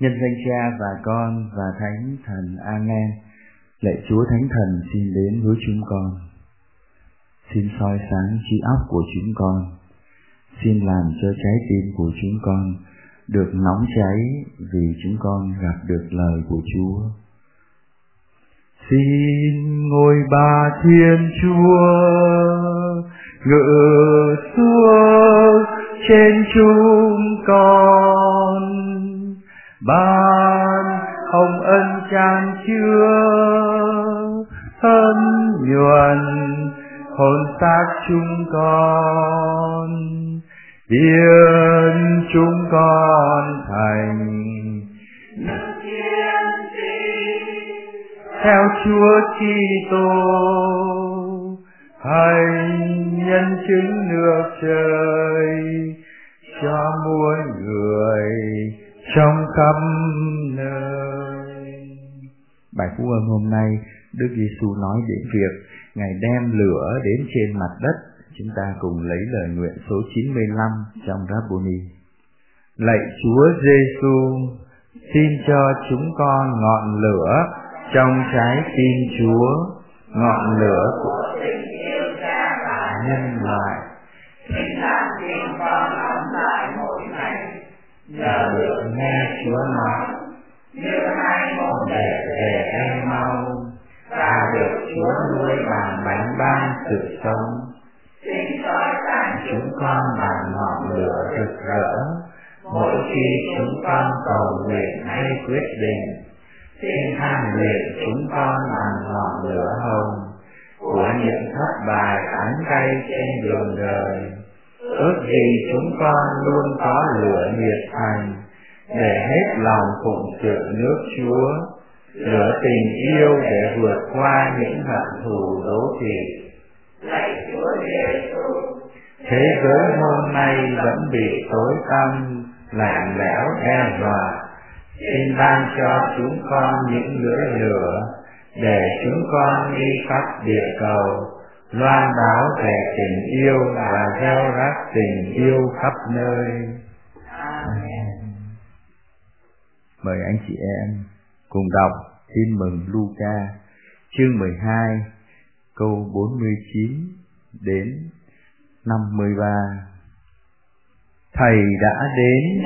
Nhân danh Cha và Con và Thánh Thần. Amen. Lạy Chúa Thánh Thần, xin đến với chúng con. Xin soi sáng trí óc của chúng con. Xin làm cho trái tim của chúng con được nóng cháy vì chúng con gặp được lời của Chúa. Xin ngôi ba Thiên Chúa ngự xuống trên chúng con ban hồng ân chan chứa, thân nhuần hồn xác chúng con. Biến chúng con thành theo Chúa Kitô. Hành nhân chứng nước trời cho muôn người trong khắp nơi. Bài phú âm hôm nay Đức Giêsu nói đến việc Ngài đem lửa đến trên mặt đất. Chúng ta cùng lấy lời nguyện số 95 trong Rabboni. Lạy Chúa Giêsu, xin cho chúng con ngọn lửa trong trái tim Chúa, ngọn lửa của tình yêu cha và nhân loại. Nhờ được nghe Chúa nói, như hai môn đệ về em mau, ta được Chúa nuôi bằng bánh ban sự sống. Xin soi sáng chúng con bằng ngọn lửa rực rỡ, mỗi khi chúng con cầu nguyện hay quyết định xin tham luyện chúng con bằng ngọn lửa hồng của những thất bại ánh tay trên đường đời ước gì chúng con luôn có lửa nhiệt thành để hết lòng phụng sự nước Chúa lửa tình yêu để vượt qua những hận thù đố kỵ. Thế giới hôm nay vẫn bị tối tăm lạnh lẽo đe dọa. Xin ban cho chúng con những lưỡi lửa để chúng con đi khắp địa cầu loan báo về tình yêu và gieo rắc tình yêu khắp nơi. Amen. Mời anh chị em cùng đọc tin mừng Luca chương 12 câu 49 đến 53. Thầy đã đến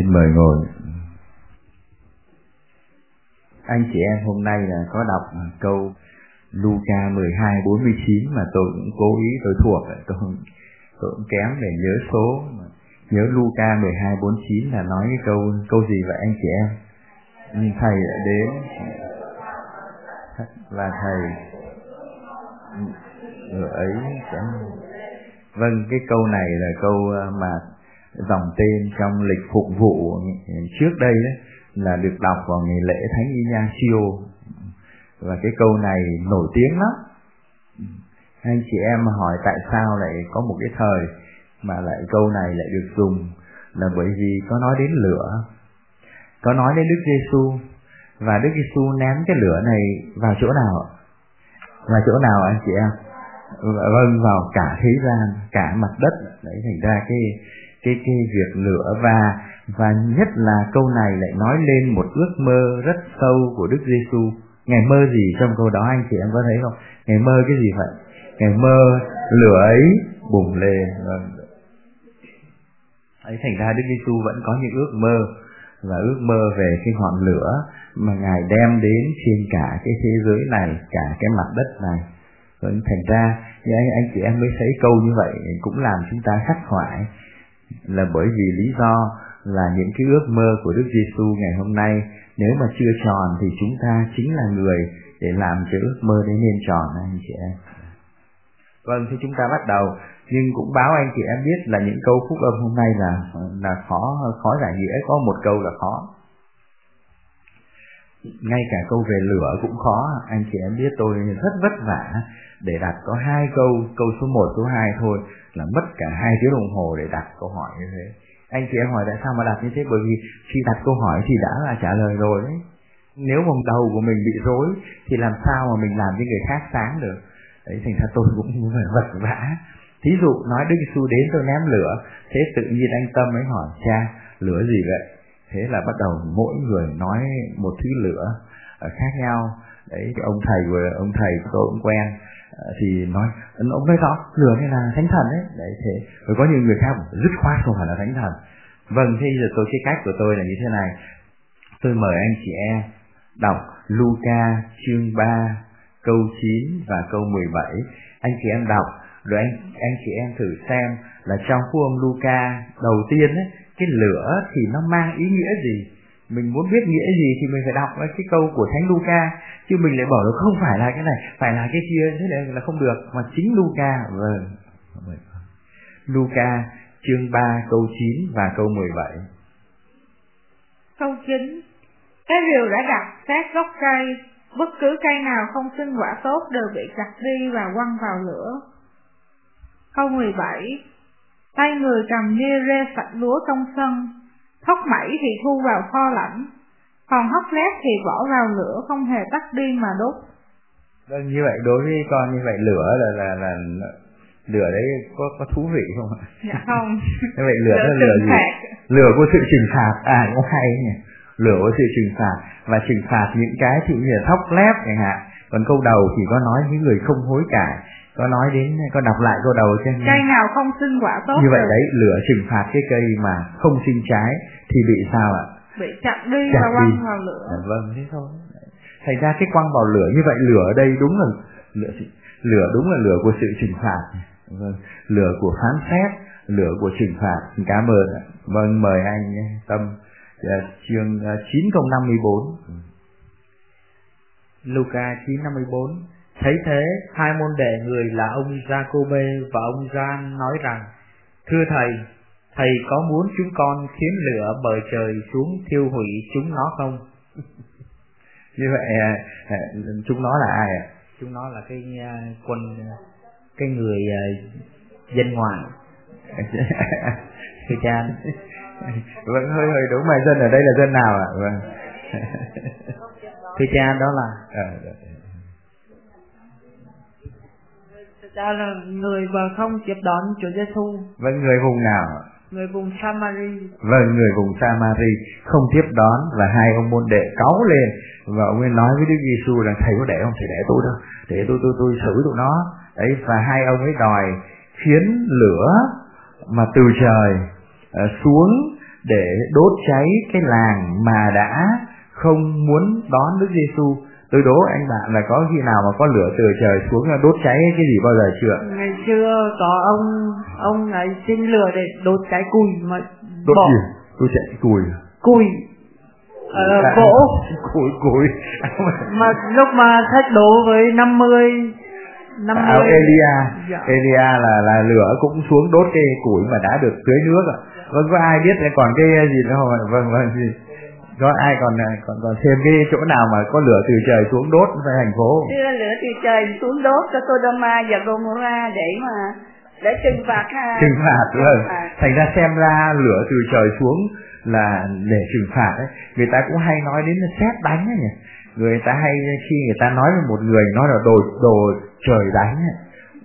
Xin mời ngồi. Anh chị em hôm nay là có đọc câu Luca 12 49 mà tôi cũng cố ý, tôi thuộc tôi không? Tôi cũng kém để nhớ số nhớ Luca 12 49 là nói cái câu câu gì vậy anh chị em? Thầy đã đến. Và thầy, người ấy sẽ vâng cái câu này là câu à, mà dòng tên trong lịch phục vụ trước đây đấy là được đọc vào ngày lễ Thánh Ignacio và cái câu này nổi tiếng lắm. Anh chị em hỏi tại sao lại có một cái thời mà lại câu này lại được dùng là bởi vì có nói đến lửa. Có nói đến Đức Giêsu và Đức Giêsu ném cái lửa này vào chỗ nào vào chỗ nào anh chị em? Vâng vào cả thế gian, cả mặt đất. Đấy, thành ra cái cái cái việc lửa và và nhất là câu này lại nói lên một ước mơ rất sâu của Đức Giêsu Ngài mơ gì trong câu đó anh chị em có thấy không? Ngài mơ cái gì vậy? Ngài mơ lửa ấy bùng lên. Vâng. Ấy thành ra Đức Giêsu vẫn có những ước mơ và ước mơ về cái ngọn lửa mà ngài đem đến trên cả cái thế giới này cả cái mặt đất này Vâng, thành ra anh, anh chị em mới thấy câu như vậy cũng làm chúng ta khắc khoải là bởi vì lý do là những cái ước mơ của Đức Giêsu ngày hôm nay nếu mà chưa tròn thì chúng ta chính là người để làm cho ước mơ đấy nên tròn anh chị em. Vâng, thì chúng ta bắt đầu. Nhưng cũng báo anh chị em biết là những câu phúc âm hôm nay là là khó khó giải nghĩa. Có một câu là khó. Ngay cả câu về lửa cũng khó. Anh chị em biết tôi rất vất vả để đặt có hai câu câu số 1, số 2 thôi là mất cả hai tiếng đồng hồ để đặt câu hỏi như thế. Anh chị em hỏi tại sao mà đặt như thế? Bởi vì khi đặt câu hỏi thì đã là trả lời rồi đấy. Nếu vòng đầu của mình bị rối thì làm sao mà mình làm với người khác sáng được? Đấy thành ra tôi cũng phải vật vã. Thí dụ nói đức giêsu đến tôi ném lửa thế tự nhiên anh tâm ấy hỏi cha lửa gì vậy? Thế là bắt đầu mỗi người nói một thứ lửa ờ, khác nhau. Đấy ông thầy của ông thầy tôi cũng quen thì nói ông nói rõ lửa này là thánh thần đấy. Đấy thế. Rồi có nhiều người khác dứt khoát không phải là thánh thần. Vâng thế giờ tôi cái cách của tôi là như thế này. Tôi mời anh chị em đọc Luca chương 3 câu 9 và câu 17 anh chị em đọc rồi anh anh chị em thử xem là trong khu ông Luca đầu tiên ấy, cái lửa thì nó mang ý nghĩa gì? Mình muốn biết nghĩa gì thì mình phải đọc cái câu của thánh Luca chứ mình lại bảo là không phải là cái này, phải là cái kia. Thế này là không được. Mà chính Luca vâng. Luca chương 3 câu 9 và câu 17 Câu 9 Cái rìu đã đặt sát gốc cây, Bất cứ cây nào không sinh quả tốt đều bị chặt đi và quăng vào lửa. Câu 17 Tay người cầm nia rê sạch lúa trong sân, Thóc mẩy thì thu vào kho lạnh. Còn hóc lép thì bỏ vào lửa không hề tắt đi mà đốt Vâng như vậy đối với con như vậy lửa là là là lửa đấy có có thú vị không ạ? Dạ không. như vậy lửa, lửa là lửa gì? Phạt. Lửa của sự trừng phạt à cũng hay nhỉ. Lửa của sự trừng phạt và trừng phạt những cái thì như là thóc lép chẳng hạn. Còn câu đầu thì có nói những người không hối cải có nói đến có đọc lại câu đầu cho cây nào không sinh quả tốt như vậy đấy lửa trừng phạt cái cây mà không sinh trái thì bị sao ạ bị chặn đi chặn và quăng vào lửa. À, vâng thế thôi. Thành ra cái quăng vào lửa như vậy lửa ở đây đúng là lửa lửa đúng là lửa của sự trừng phạt. Vâng lửa của phán xét lửa của trừng phạt. Cảm ơn vâng mời anh tâm uh, chương uh, 9 câu 54 Luca 954 Thấy thế, hai môn đệ người là ông Jacobe và ông Gian nói rằng, Thưa Thầy, Thầy có muốn chúng con khiến lửa bờ trời xuống thiêu hủy chúng nó không? Như vậy, à, à, chúng nó là ai ạ? Chúng nó là cái à, quân, cái người dân ngoại. Thưa cha. Vâng, hơi hơi đúng mà dân ở đây là dân nào ạ? Vâng. Thưa cha, đó là... À, cha là người mà không tiếp đón Chúa Giêsu. Vâng, người vùng nào? Người vùng Samari. Vâng, người vùng Samari không tiếp đón và hai ông môn đệ cáu lên. Và ông ấy nói với Đức Giêsu rằng thầy có để không? Thầy để tôi đâu, để tôi tôi tôi xử tụi nó. Đấy và hai ông ấy đòi khiến lửa mà từ trời uh, xuống để đốt cháy cái làng mà đã không muốn đón Đức Giêsu tôi đố anh bạn là có khi nào mà có lửa từ trời xuống là đốt cháy cái gì bao giờ chưa? Ngày xưa có ông ông ấy xin lửa để đốt cháy cùi mà đốt bỏ. gì? Đốt cháy cùi cùi. Ờ, à, gỗ cùi cùi. Mà lúc mà thách đố với 50 50 à, Elia. Dạ. Elia là là lửa cũng xuống đốt cái củi mà đã được tưới nước ạ vâng có ai biết còn cái gì nữa không vâng vâng gì có ai còn còn còn thêm cái chỗ nào mà có lửa từ trời xuống đốt tại thành phố chưa lửa từ trời xuống đốt cho Sodoma và Gomorrah để mà để trừng phạt ha. Trừng phạt vâng. thành ra xem ra lửa từ trời xuống là để trừng phạt ấy. Người ta cũng hay nói đến xét đánh ấy nhỉ. Người ta hay khi người ta nói với một người nói là đồ đồ trời đánh ấy.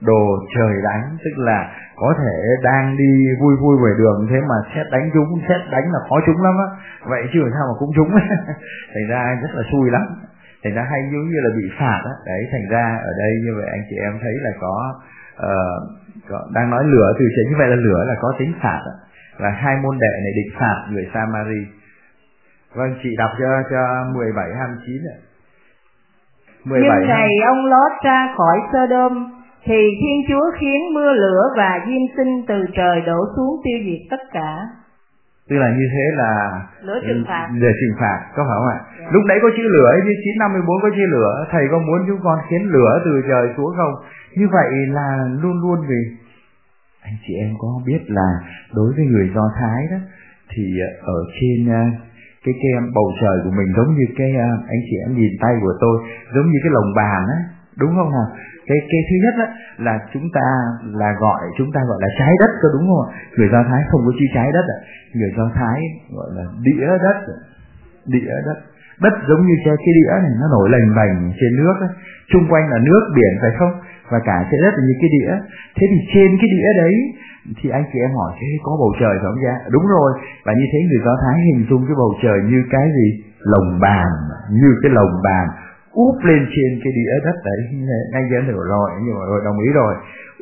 Đồ trời đánh tức là có thể đang đi vui vui về đường thế mà xét đánh chúng xét đánh là khó trúng lắm á. Vậy chứ làm sao mà cũng trúng thành ra rất là xui lắm. Thành ra hay giống như là bị phạt á. Đấy thành ra ở đây như vậy anh chị em thấy là có, uh, có đang nói lửa từ trên như vậy là lửa là có tính phạt á. Và hai môn đệ này định phạt người Samari. Vâng, chị đọc cho cho 17 29 ạ. 17 Nhưng ngày ông lót ra khỏi Sodom thì Thiên Chúa khiến mưa lửa và diêm sinh từ trời đổ xuống tiêu diệt tất cả. Tức là như thế là lửa trừng phạt. Lửa trừng phạt, có phải không ạ? Yeah. Lúc đấy có chữ lửa như 954 có chữ lửa, thầy có muốn chúng con khiến lửa từ trời xuống không? Như vậy là luôn luôn vì anh chị em có biết là đối với người Do Thái đó thì ở trên ờ, cái cái bầu trời của mình giống như cái ờ, anh chị em nhìn tay của tôi giống như cái lồng bàn á đúng không nào cái cái thứ nhất đó là chúng ta là gọi, chúng ta gọi là trái đất có đúng không người do thái không có chữ trái đất ạ người do thái gọi là đĩa đất à? đĩa đất. Đất giống như cái cái đĩa này, nó nổi lềnh bềnh trên nước ấy. chung quanh là nước, biển, phải không? Và cả trái đất là như cái đĩa. Thế thì trên cái đĩa đấy, thì anh chị em hỏi, thế có bầu trời không ra đúng rồi. Và như thế người do thái hình dung cái bầu trời như cái gì? Lồng bàn như cái lồng bàn úp lên trên cái đĩa đất đấy. Anh chị em hiểu rồi nhưng mà rồi, đồng ý rồi.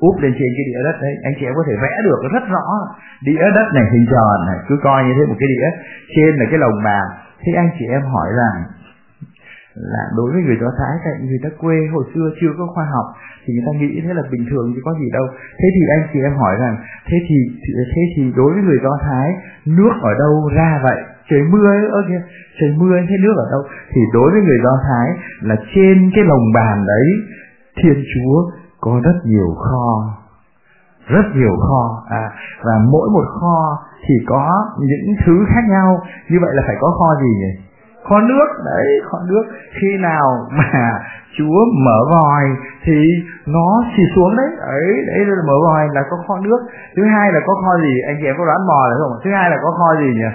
Úp lên trên cái đĩa đất đấy, anh chị em có thể vẽ được rất rõ. Đĩa đất này, hình tròn này, cứ coi như thế một cái đĩa trên là cái lồng bàn thế anh chị em hỏi rằng, là đối với người do thái tại người ta quê hồi xưa chưa có khoa học, thì người ta nghĩ thế là bình thường chứ có gì đâu. Thế thì anh chị em hỏi rằng, thế thì thế thì đối với người do thái, nước ở đâu ra vậy? Trời mưa ơ kìa trời mưa thế nước ở đâu. Thì đối với người do thái là trên cái lồng bàn đấy thiên chúa có rất nhiều kho rất nhiều kho à, và mỗi một kho thì có những thứ khác nhau. Như vậy là phải có kho gì nhỉ? Kho nước đấy kho nước. Khi nào mà chúa mở vòi thì nó xì xuống đấy. Ấy đấy là mở vòi là có kho nước. Thứ hai là có kho gì? Anh chị em có đoán mò được không? Thứ hai là có kho gì nhỉ?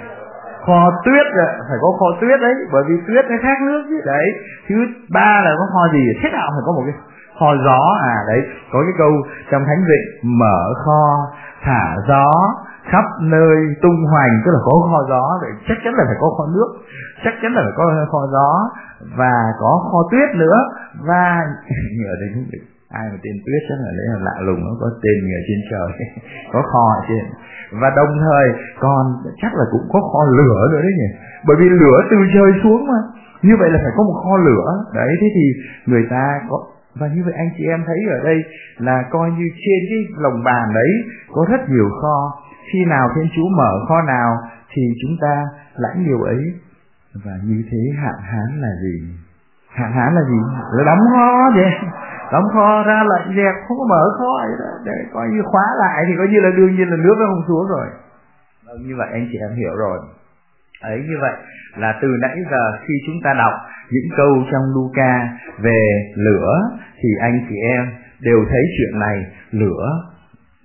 Kho tuyết rồi phải có kho tuyết đấy, bởi vì tuyết nó khác nước chứ. Đấy, thứ ba là có kho gì? Thế nào phải có một cái kho gió. À đấy, có cái câu trong thánh vị mở kho, thả gió, khắp nơi tung hoành, tức là có kho gió. Vậy chắc chắn là phải có kho nước, chắc chắn là phải có kho gió, và có kho tuyết nữa. Và ở đây ai mà tên tuyết chắc là đấy là lạ lùng, nó có tên người trên trời, có kho ở trên. Và đồng thời, còn chắc là cũng có kho lửa nữa đấy nhỉ? Bởi vì lửa từ trời xuống mà. Như vậy là phải có một kho lửa. Đấy, thế thì người ta có, và như vậy anh chị em thấy ở đây là coi như trên cái lồng bàn đấy có rất nhiều kho. Khi nào thiên chúa mở kho nào thì chúng ta lãnh điều ấy. Và như thế hạn hán là gì? Hạn hán là gì? Là đóng kho vậy đóng kho ra lệnh dẹp không có mở kho ấy đó để coi như khóa lại thì coi như là đương nhiên là nước nó không xuống rồi. Vâng, như vậy anh chị em hiểu rồi. Ấy như vậy là từ nãy giờ khi chúng ta đọc những câu trong Luca về lửa thì anh chị em đều thấy chuyện này. Lửa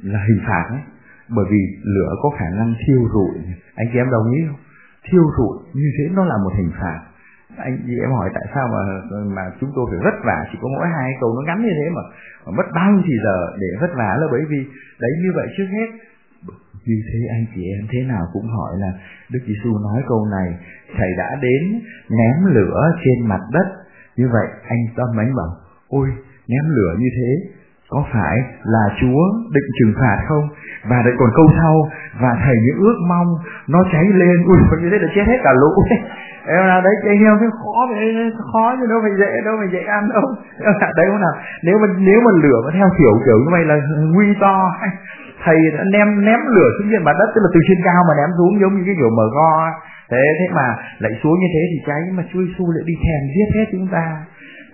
là hình phạt ấy bởi vì lửa có khả năng thiêu rụi. Anh chị em đồng ý không? Thiêu rụi như thế nó là một hình phạt anh chị em hỏi tại sao mà mà chúng tôi phải vất vả chỉ có mỗi hai câu nó ngắn như thế mà, mà mất bao nhiêu thì giờ để vất vả là bởi vì đấy như vậy trước hết. Như thế anh chị em thế nào cũng hỏi là Đức Giêsu nói câu này thầy đã đến ném lửa trên mặt đất. Như vậy anh tâm anh bảo ôi ném lửa như thế có phải là Chúa định trừng phạt không? Và lại còn câu sau và thầy những ước mong nó cháy lên. Ui như thế là chết hết cả lũ em nào đấy anh em cái khó vậy khó chứ đâu phải dễ, đâu phải dễ ăn đâu. Đấy không nào, nếu mà nếu mà lửa mà theo kiểu kiểu như vậy là nguy to. Thầy đã ném ném lửa xuống trên mặt đất, tức là từ trên cao mà ném xuống giống như cái kiểu mở go thế thế mà lại xuống như thế thì cháy mà chui su lại đi thèm giết hết chúng ta.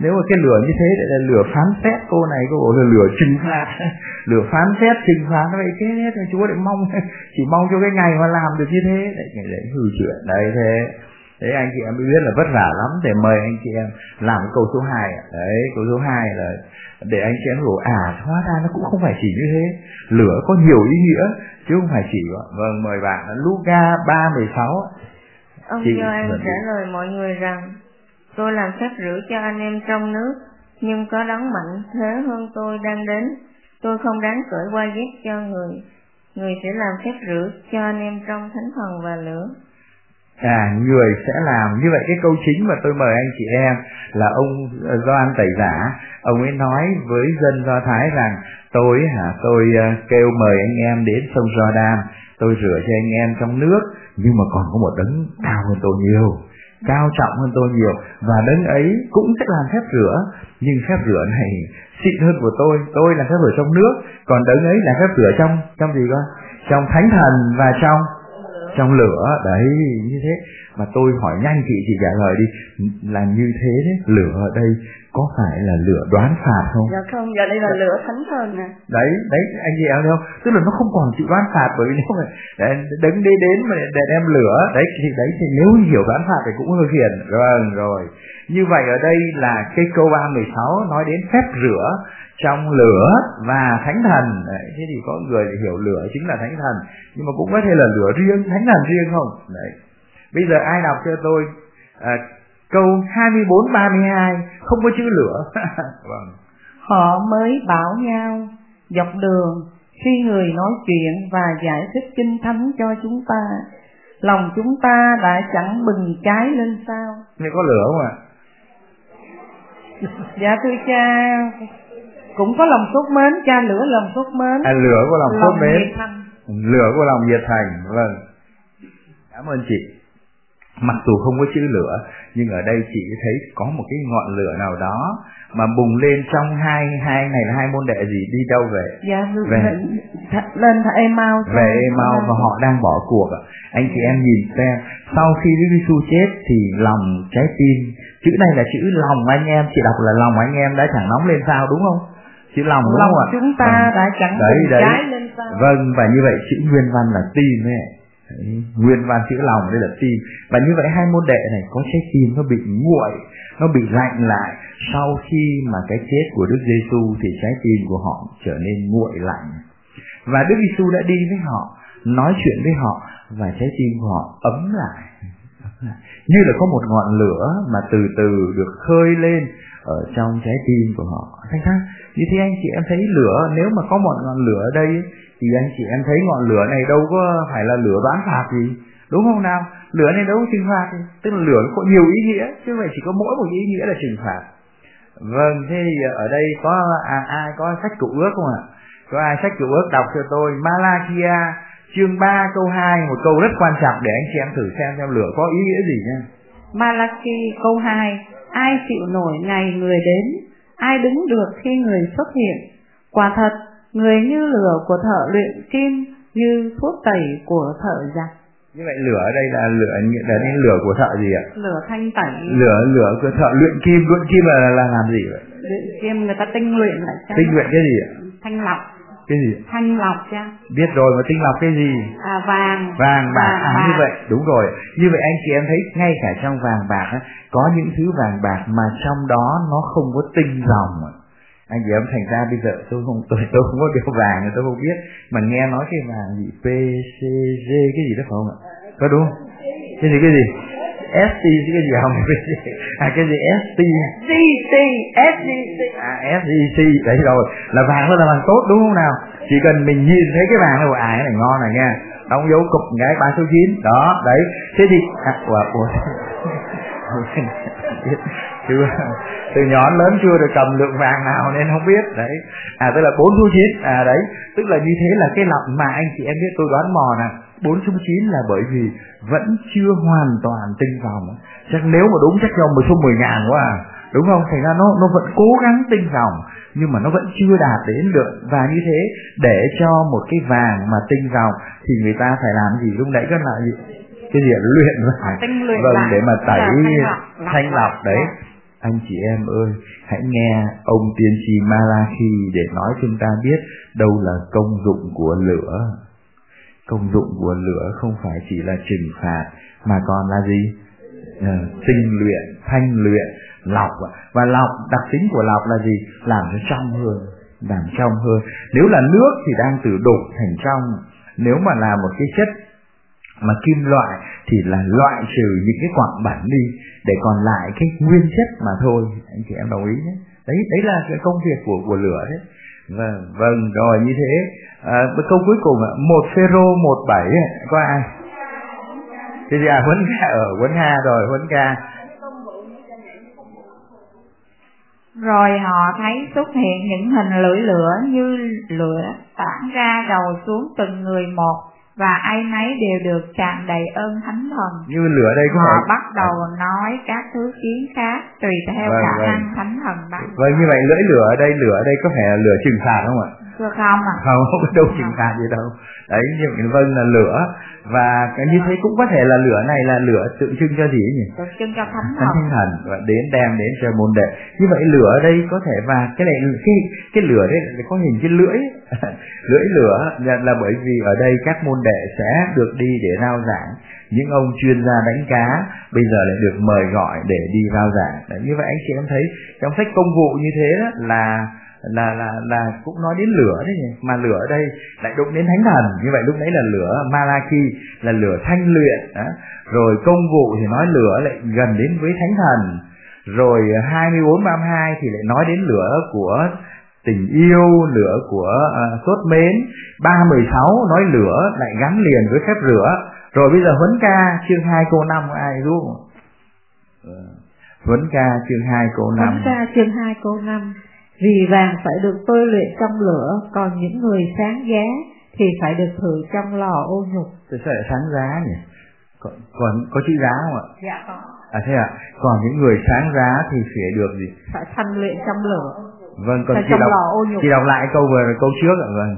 Nếu mà cái lửa như thế lại là lửa phán xét cô này, cô là lửa trừng phạt. Lửa phán xét trừng phạt, nó vậy thế hết chúa lại mong, chỉ mong cho cái ngày mà làm được như thế. Để lại hư chuyện. Đấy, thế thế anh chị em mới biết là vất vả lắm để mời anh chị em làm câu số 2 đấy câu số 2 là để anh chị em hiểu à hóa ra nó cũng không phải chỉ như thế lửa có nhiều ý nghĩa chứ không phải chỉ vâng mời bạn Luca ba mười sáu ông cho em trả lời mọi người rằng Tôi làm phép rửa cho anh em trong nước, nhưng có đấng mạnh thế hơn tôi đang đến. Tôi không đáng cởi qua ghét cho người. Người sẽ làm phép rửa cho anh em trong thánh thần và lửa. À, người sẽ làm. Như vậy cái câu chính mà tôi mời anh chị em là ông ờ, Doan Tẩy Giả. Ông ấy nói với dân Do Thái rằng tôi hả? Tôi uh, kêu mời anh em đến sông Jordan. Tôi rửa cho anh em trong nước. Nhưng mà còn có một đấng cao hơn tôi nhiều cao trọng hơn tôi nhiều. Và đấng ấy cũng sẽ làm phép rửa. Nhưng phép rửa này xịn hơn của tôi. Tôi là phép rửa trong nước. Còn đấng ấy là phép rửa trong trong gì cơ? Trong thánh thần và trong trong lửa đấy như thế. Mà tôi hỏi nhanh chị chị trả lời đi. Là như thế đấy lửa ở đây có phải là lửa đoán phạt không? Dạ không dạ đây là lửa thánh thần nè đấy đấy anh chị em không? Tức là nó không còn chịu đoán phạt bởi vì nếu mà đứng đi đến mà để đem lửa. Đấy thì đấy thì nếu hiểu đoán phạt thì cũng hơi phiền. Vâng rồi. Như vậy ở đây là cái câu ba mười sáu nói đến phép rửa trong lửa và thánh thần. Đấy, thế thì có người thì hiểu lửa chính là thánh thần nhưng mà cũng có thể là lửa riêng thánh thần riêng không? Đấy. Bây giờ ai đọc cho tôi à, câu 24 32 không có chữ lửa. Vâng. Họ mới bảo nhau dọc đường khi người nói chuyện và giải thích kinh thánh cho chúng ta lòng chúng ta đã chẳng bừng cháy lên sao? Nghe có lửa không ạ? Dạ thưa cha cũng có lòng sốt mến cha lửa lòng sốt mến. À, lửa của lòng, lòng sốt mến. lửa của lòng nhiệt thành vâng. Cảm ơn chị. Mặc dù không có chữ lửa nhưng ở đây chị thấy có một cái ngọn lửa nào đó mà bùng lên trong hai hai này là hai môn đệ gì đi đâu về? Dạ về. lên thầy mau về mau và họ đang bỏ cuộc anh chị em nhìn xem sau khi Đức Giêsu chết thì lòng trái tim chữ này là chữ lòng anh em chị đọc là lòng anh em đã chẳng nóng lên sao đúng không chữ lòng đúng lòng không ạ? chúng ta vâng. đã chẳng đấy đấy. cháy lên sao? Vâng và như vậy chữ nguyên văn là tim ấy. Nguyên văn chữ lòng đây là tim và như vậy hai môn đệ này có trái tim nó bị nguội nó bị lạnh lại. Sau khi mà cái chết của Đức Giêsu thì trái tim của họ trở nên nguội lạnh. Và Đức Giêsu đã đi với họ nói chuyện với họ và trái tim của họ ấm lại. Như là có một ngọn lửa mà từ từ được khơi lên ở trong trái tim của họ. Thành ra như thế anh chị em thấy lửa nếu mà có một ngọn lửa ở đây thì anh chị em thấy ngọn lửa này đâu có phải là lửa bán phạt gì đúng không nào? Lửa này đâu có trừng phạt tức là lửa có nhiều ý nghĩa chứ vậy chỉ có mỗi một ý nghĩa là trừng phạt. Vâng thế thì ở đây có à, ai có sách cựu ước không ạ? Có ai sách cựu ước đọc cho tôi? Malachia chương 3 câu 2 một câu rất quan trọng để anh chị em thử xem xem lửa có ý nghĩa gì nha Malachi câu 2 Ai chịu nổi ngày người đến Ai đứng được khi người xuất hiện. Quả thật Người như lửa của thợ luyện kim Như thuốc tẩy của thợ giặc. Như vậy lửa ở đây là lửa là nên lửa của thợ gì ạ? Lửa thanh tẩy. Lửa lửa của thợ luyện kim. Luyện kim là, là làm gì vậy? Luyện kim người ta tinh luyện lại tinh luyện cái gì ạ? Thanh lọc cái gì? Thanh lọc cha biết rồi mà tinh lọc cái gì? À, Vàng. Vàng bạc. Vàng, à bạc. như vậy đúng rồi. Như vậy anh chị em thấy ngay cả trong vàng bạc á, có những thứ vàng bạc mà trong đó nó không có tinh dòng ạ. anh chị em thành ra bây giờ tôi không tôi tôi không có đeo vàng tôi không biết. Mà nghe nói cái vàng gì PCG cái gì đó phải không ạ? Có đúng không? Cái gì cái gì ST cái gì không? À cái gì ST DT SDC à SEC đấy rồi là vàng là vàng tốt đúng không nào? Chỉ cần mình nhìn thấy cái vàng này à cái này ngon này nha. Đóng dấu cục cái ba số chín. Đó đấy. Thế thì à, của của chưa từ nhỏ lớn chưa được cầm lượng vàng nào nên không biết. Đấy. À tức là bốn số chín. À đấy. Tức là như thế là cái lọc mà anh chị em biết tôi đoán mò nè bốn số chín là bởi vì vẫn chưa hoàn toàn tinh dòng chắc nếu mà đúng chắc trong một số mười ngàn quá à. Đúng không? Thành ra nó nó vẫn cố gắng tinh dòng nhưng mà nó vẫn chưa đạt đến được. Và như thế để cho một cái vàng mà tinh dòng thì người ta phải làm gì? Lúc nãy có là gì cái gì luyện luyện vâng lại. để mà tẩy Là thanh lọc, lại. đấy. Anh chị em ơi hãy nghe ông tiên tri Malachi để nói chúng ta biết đâu là công dụng của lửa công dụng của lửa không phải chỉ là trừng phạt, mà còn là gì? Ờ, tinh luyện, thanh luyện, lọc. Và lọc, đặc tính của lọc là gì? Làm cho trong hơn, làm trong hơn. Nếu là nước thì đang từ đục thành trong. Nếu mà là một cái chất mà kim loại thì là loại trừ những cái quặng bẩn đi, để còn lại cái nguyên chất mà thôi. Anh chị em đồng ý nhé. Đấy đấy là cái công việc của của lửa đấy vâng vâng rồi như thế. À, câu cuối cùng ạ một phêrô một bảy có ai? Thì à huấn ca ở huấn ha rồi huấn ca. Rồi họ thấy xuất hiện những hình lưỡi lửa như lửa tản ra đầu xuống từng người một và ai nấy đều được tràn đầy ơn thánh thần. Như lửa đây có Họ phải bắt đầu nói các thứ tiếng khác tùy theo Vâng, khả vâng. năng thánh thần ban. Vâng như vậy lưỡi lửa ở đây lửa ở đây có phải là lửa trừng phạt không ạ? Thưa không ạ? không không có đâu trừng phạt gì đâu. Đấy như vậy vâng là lửa. Và cái như thế cũng có thể là lửa này là lửa tượng trưng cho gì nhỉ? Tượng trưng cho thánh thánh thần. thiên thần và đến đem đến cho môn đệ. Như vậy lửa ở đây có thể và cái này cái cái lửa là có hình cái lưỡi. Lưỡi lửa là, là bởi vì ở đây các môn đệ sẽ được đi để rao giảng. Những ông chuyên gia đánh cá bây giờ lại được mời gọi để đi rao giảng. Đấy, như vậy anh chị em thấy trong sách công vụ như thế đó là là là là cũng nói đến lửa đấy nhỉ. Mà lửa ở đây lại đụng đến thánh thần. Như vậy lúc nãy là lửa Malaki là lửa thanh luyện đó. rồi công vụ thì nói lửa lại gần đến với thánh thần. Rồi 24 32 thì lại nói đến lửa của tình yêu lửa của uh, sốt mến. 316 nói lửa lại gắn liền với phép rửa. Rồi bây giờ huấn ca chương 2 câu 5 ai đúng không? Ờ, huấn ca chương 2 câu 5 Huấn ca chương 2 câu 5 vì vàng phải được tôi luyện trong lửa, còn những người sáng giá thì phải được thử trong lò ô nhục. Tôi sao lại sáng giá nhỉ? Còn, còn có chữ giá không ạ? Dạ có. À thế ạ, còn những người sáng giá thì phải được gì? Phải thanh luyện trong lửa. Vâng, còn Phải chị đọc, chị đọc lại câu vừa câu trước ạ, vâng.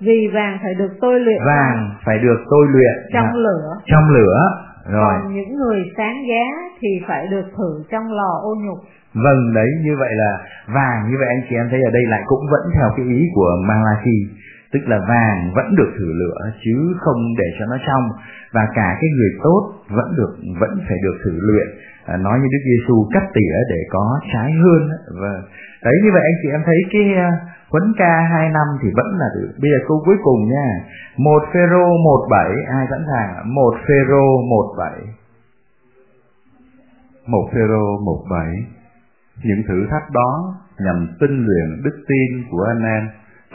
Vì vàng phải được tôi luyện Vàng phải được tôi luyện trong dạ, lửa, trong lửa. Rồi, còn những người sáng giá thì phải được thử trong lò ô nhục vâng đấy, như vậy là vàng, như vậy anh chị em thấy ở đây lại cũng vẫn theo cái ý của Malachi. Tức là vàng vẫn được thử lửa chứ không để cho nó trong. Và cả cái người tốt vẫn được vẫn phải được thử luyện. À, nói như Đức Giêsu cắt tỉa để có trái hơn. Và đấy như vậy anh chị em thấy cái à, huấn ca hai năm thì vẫn là được. Bây giờ câu cuối cùng nha. Một phêrô một bảy. Ai sẵn sàng một phêrô một bảy. Một phêrô một bảy những thử thách đó nhằm tinh luyện đức tin của anh em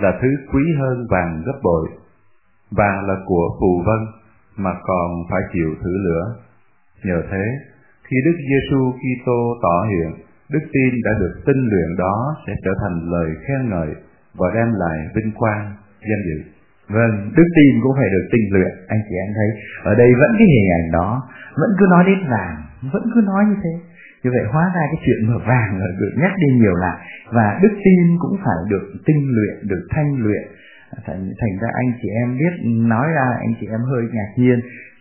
là thứ quý hơn vàng gấp bội vàng là của phù vân mà còn phải chịu thử lửa nhờ thế khi đức giêsu kitô tỏ hiện đức tin đã được tinh luyện đó sẽ trở thành lời khen ngợi và đem lại vinh quang danh dự Vâng, đức tin cũng phải được tinh luyện, anh chị em thấy. Ở đây vẫn cái hình ảnh đó, vẫn cứ nói đến vàng, vẫn cứ nói như thế. Như vậy hóa ra cái chuyện mà vàng là được nhắc đi nhiều là và đức tin cũng phải được tinh luyện, được thanh luyện. Thành, thành ra anh chị em biết nói ra anh chị em hơi ngạc nhiên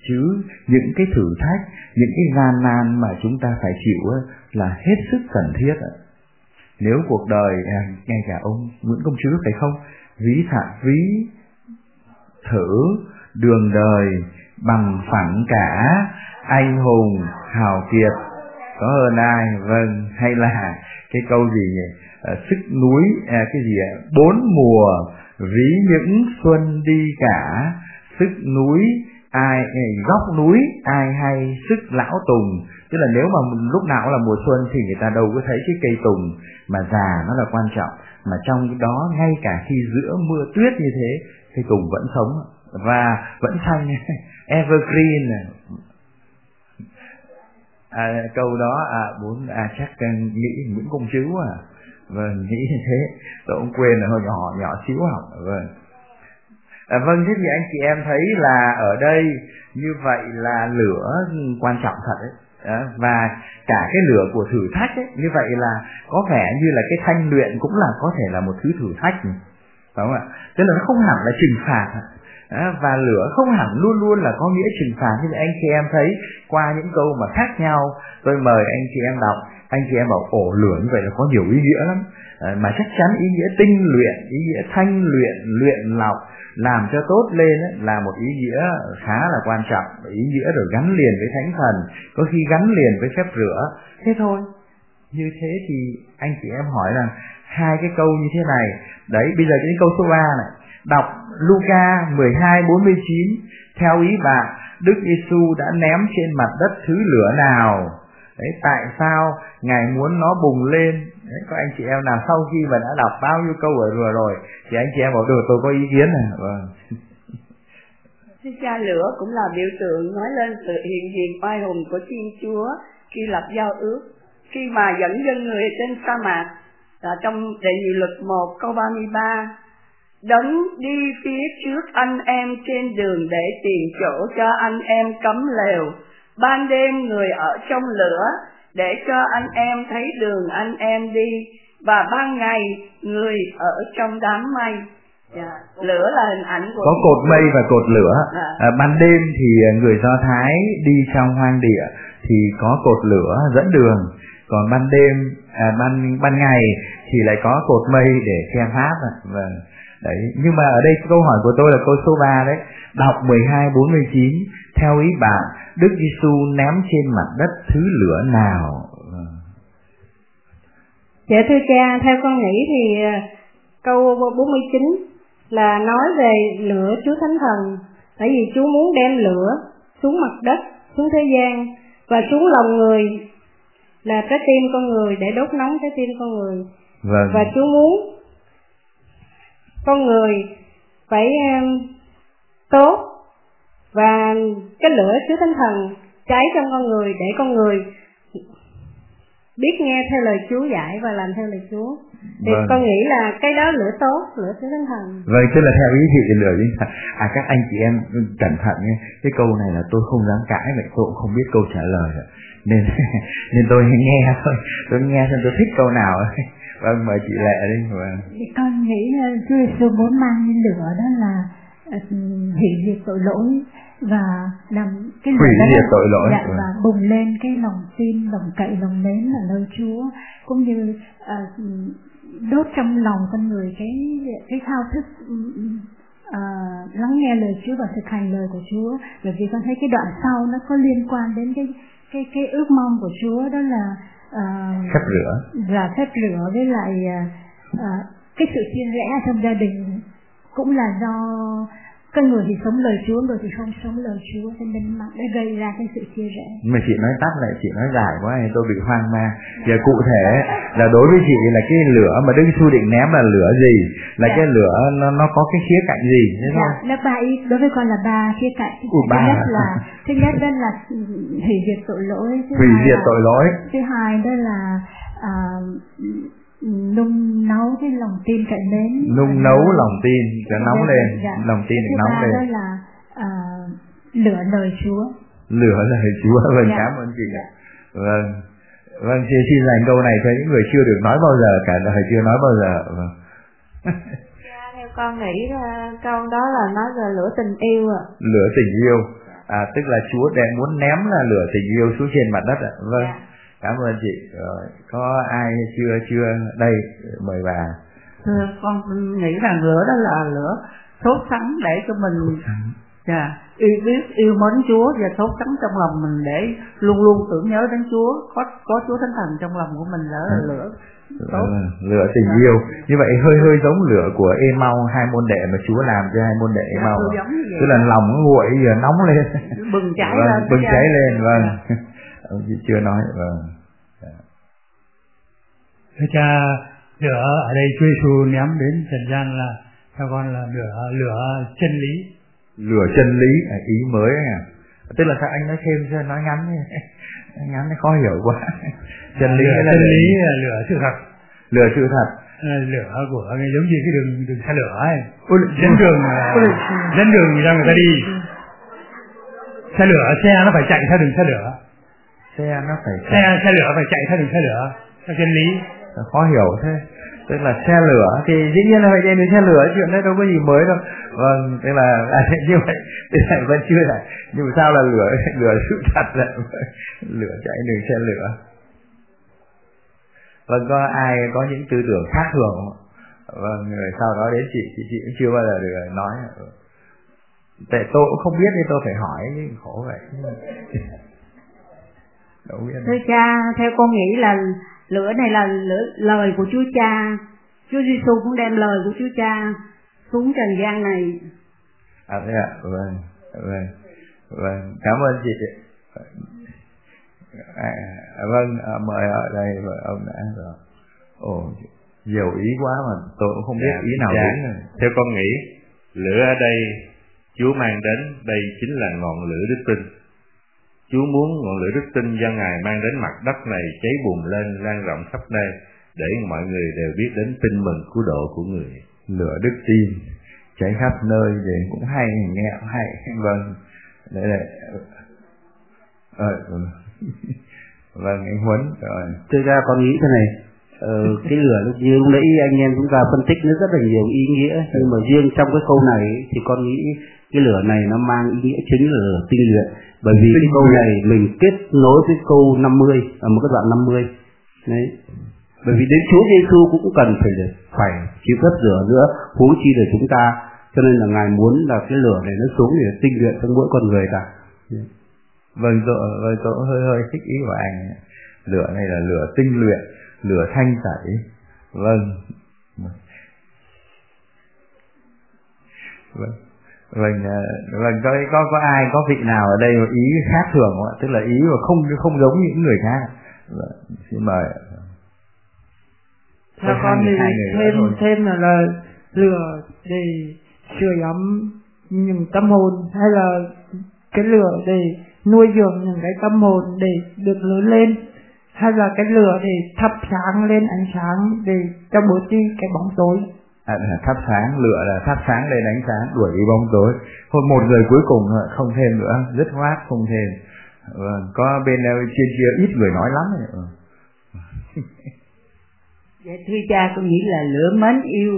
chứ những cái thử thách, những cái gian nan mà chúng ta phải chịu là hết sức cần thiết. Nếu cuộc đời à, ngay cả ông Nguyễn Công Trứ phải không? Ví thả ví thử đường đời bằng phẳng cả anh hùng hào kiệt có hơn ai vâng hay là cái câu gì nhỉ? À, sức núi à, cái gì à? bốn mùa ví những xuân đi cả. Sức núi ai à, góc núi ai hay sức lão tùng. Tức là nếu mà lúc nào cũng là mùa xuân thì người ta đâu có thấy cái cây tùng mà già nó là quan trọng. Mà trong đó ngay cả khi giữa mưa tuyết như thế cây tùng vẫn sống. Và vẫn xanh evergreen à, câu đó à bốn à chắc nghĩ Nguyễn Công Trứ à. Vâng nghĩ như thế. Tôi cũng quên là hồi nhỏ nhỏ xíu học vâng. À, vâng thế thì anh chị em thấy là ở đây như vậy là lửa quan trọng thật đấy. À, và cả cái lửa của thử thách ấy, như vậy là có vẻ như là cái thanh luyện cũng là có thể là một thứ thử thách này. đúng không ạ? Tức là nó không hẳn là trừng phạt và lửa không hẳn luôn luôn là có nghĩa trừng phạt nhưng anh chị em thấy qua những câu mà khác nhau. Tôi mời anh chị em đọc anh chị em bảo ổ lửa như vậy là có nhiều ý nghĩa lắm. À, mà chắc chắn ý nghĩa tinh luyện ý nghĩa thanh luyện luyện lọc làm cho tốt lên ấy, là một ý nghĩa khá là quan trọng. Ý nghĩa rồi gắn liền với thánh thần có khi gắn liền với phép rửa. Thế thôi. Như thế thì anh chị em hỏi rằng hai cái câu như thế này đấy bây giờ cái câu số 3 này đọc Luca 12:49 theo ý bạn Đức Giêsu đã ném trên mặt đất thứ lửa nào? Đấy tại sao ngài muốn nó bùng lên? Đấy, có anh chị em nào sau khi mà đã đọc bao nhiêu câu ở vừa rồi thì anh chị em bảo được tôi có ý kiến này vâng. Thưa cha lửa cũng là biểu tượng nói lên sự hiện diện oai hùng của Thiên Chúa khi lập giao ước, khi mà dẫn dân người trên sa mạc là trong đệ nhị luật 1 câu 33 Đấng đi phía trước anh em trên đường để tìm chỗ cho anh em cấm lều. Ban đêm người ở trong lửa để cho anh em thấy đường anh em đi. Và ban ngày người ở trong đám mây. Dạ. Lửa là hình ảnh của có cột mây và cột lửa Dạ. à, ban đêm thì người do thái đi trong hoang địa thì có cột lửa dẫn đường còn ban đêm à, ban ban ngày thì lại có cột mây để che pháp à. vâng đấy nhưng mà ở đây câu hỏi của tôi là câu số 3 đấy đọc 12 49 theo ý bạn Đức Giêsu ném trên mặt đất thứ lửa nào. Dạ thưa cha, theo con nghĩ thì à, câu 49 là nói về lửa Chúa Thánh Thần. Tại vì Chúa muốn đem lửa xuống mặt đất, xuống thế gian và xuống lòng người là trái tim con người để đốt nóng trái tim con người. vâng Và Chúa muốn con người phải um, tốt và cái lửa Chúa Thánh Thần cháy trong con người để con người biết nghe theo lời Chúa dạy và làm theo lời Chúa. Thì Vâng. con nghĩ là cái đó lửa tốt, lửa Chúa Thánh Thần. Vâng, tức là theo ý chị thì lửa chính thật. À các anh chị em cẩn thận nhé. Cái câu này là tôi không dám cãi vậy tôi cũng không biết câu trả lời. Nên nên tôi nghe thôi. Tôi nghe xem tôi thích câu nào. Vâng, mời chị Lệ đi. Vâng. Con nghĩ là Chúa Giêsu muốn mang lên lửa đó là ờ, hủy diệt tội lỗi và làm cái Hủy diệt tội lỗi, dạ, và bùng lên cái lòng tin, lòng cậy, lòng mến ở nơi Chúa cũng như ờ, đốt trong lòng con người cái cái thao thức ờ, lắng nghe lời Chúa và thực hành lời của Chúa bởi vì con thấy cái đoạn sau nó có liên quan đến cái cái cái ước mong của Chúa đó là ờ, Sắp rửa. là phép rửa với lại à, cái sự chia rẽ trong gia đình cũng là do con người thì sống lời Chúa, người thì không sống lời Chúa cho nên mà đã gây ra cái sự chia rẽ. Mà chị nói tắt lại, chị nói dài quá thì tôi bị hoang mang. Giờ cụ thể là đối với chị là cái lửa mà Đức Giêsu định ném là lửa gì? Là Dạ. cái lửa nó nó có cái khía cạnh gì? Thế Dạ, thôi. nó ba ý, đối với con là ba khía cạnh. Thứ Ủa, ba nhất à? là thứ nhất đó là hủy diệt tội lỗi, thứ Hủy diệt tội lỗi. thứ hai đó là à, nung nấu cái lòng tin cậy mến Nung nấu lòng tin cho nóng lên, Dạ. lòng tin được thứ nóng ba lên. đó là à, lửa lời Chúa lửa lời Chúa vâng Dạ. cảm ơn chị ạ vâng vâng chị xin dành câu này cho những người chưa được nói bao giờ cả đời chưa nói bao giờ vâng Dạ, theo con nghĩ câu đó là nói về lửa tình yêu ạ. lửa tình yêu à tức là Chúa để muốn ném là lửa tình yêu xuống trên mặt đất ạ vâng Dạ. Cảm ơn chị. Rồi có ai chưa chưa? Đây mời bà. Thưa con nghĩ rằng lửa đó là lửa sốt sắng để cho mình dạ, yêu biết yêu mến Chúa và sốt sắng trong lòng mình để luôn luôn tưởng nhớ đến Chúa. Có có Chúa Thánh Thần trong lòng của mình đó là lửa tốt lửa tình yêu. Như vậy hơi hơi giống lửa của ê mau hai môn đệ mà Chúa làm cho hai môn đệ ê Dạ, mau như vậy. Tức là lòng nó nguội giờ nóng lên. Bừng cháy vâng, lên. bừng Dạ. cháy lên vâng ông chị chưa nói vâng Thưa cha, lửa ở đây Chúa Giêsu ném đến trần gian là theo con là lửa lửa chân lý. lửa chân lý à, ý mới à. Tức là sao anh nói thêm cho nói ngắn ngắn nó khó hiểu quá. Chân lý lửa là chân lửa lý là lửa sự thật, lửa sự thật. Lửa của giống như cái đường đường xe lửa ấy, Ôi, dẫn đường à, dẫn đường cho người ta đi. Xe lửa xe nó phải chạy theo đường xe lửa, xe nó phải xe xe lửa phải chạy theo đường xe lửa theo chân lý. khó hiểu thế. Tức là xe lửa thì dĩ nhiên là phải trên đường xe lửa chuyện đấy đâu có gì mới đâu. Vâng tức là à, như vậy tức là vẫn chưa là nhưng mà sao là lửa lửa sự thật là lửa chạy đường xe lửa. Vâng có ai có những tư tưởng khác thường không vâng rồi sau đó đến chị chị chị cũng chưa bao giờ được nói. Tại tôi cũng không biết nên tôi phải hỏi khổ vậy Thưa cha, theo con nghĩ là lửa này là lửa, lời của Chúa Cha. Chúa Giêsu cũng đem lời của Chúa Cha xuống trần gian này. à thế ạ vâng vâng vâng cảm ơn chị à, vâng à, mời ở đây vợ ông đã rồi ồ nhiều ý quá mà tôi cũng không biết Dạ, ý nào dạ. đúng rồi Theo con nghĩ, lửa ở đây Chúa mang đến đây chính là ngọn lửa đức tin. Chúa muốn ngọn lửa đức tin do Ngài mang đến mặt đất này cháy bùng lên lan rộng khắp nơi để mọi người đều biết đến tin mừng cứu độ của người. lửa đức tin cháy khắp nơi thì cũng hay nghe hay vâng. Đây là ờ, vâng. vâng anh huấn rồi. Thực ra con nghĩ thế này. Ờ, cái lửa lúc như lúc nãy anh em chúng ta phân tích nó rất là nhiều ý nghĩa nhưng mà riêng trong cái câu này thì con nghĩ cái lửa này nó mang ý nghĩa chính là lửa tinh luyện bởi vì cái câu này mình kết nối với câu 50 ở một cái đoạn 50 đấy. Bởi vì đến Chúa Giêsu cũng cần phải phải chịu phép rửa nữa huống chi để chúng ta. Cho nên là ngài muốn là cái lửa này nó xuống để tinh luyện trong mỗi con người ta. Vâng tôi vâng tôi hơi hơi thích ý của anh. Lửa này là lửa tinh luyện lửa thanh tẩy. Vâng. Vâng vâng vâng có có có ai có vị nào ở đây ý khác thường không ạ? Tức là ý mà không không giống những người khác. Vâng, xin mời. Theo con thì thêm thêm là, là lửa để sưởi ấm những tâm hồn hay là cái lửa để nuôi dưỡng những cái tâm hồn để được lớn lên hay là cái lửa để thắp sáng lên ánh sáng để cho bớt đi cái bóng tối à, thắp sáng lửa là thắp sáng lên ánh sáng đuổi đi bóng tối. Thôi một người cuối cùng không thêm nữa dứt khoát không thêm. Vâng có bên trên kia ít người nói lắm rồi. Ừ. dạ thưa cha con nghĩ là lửa mến yêu.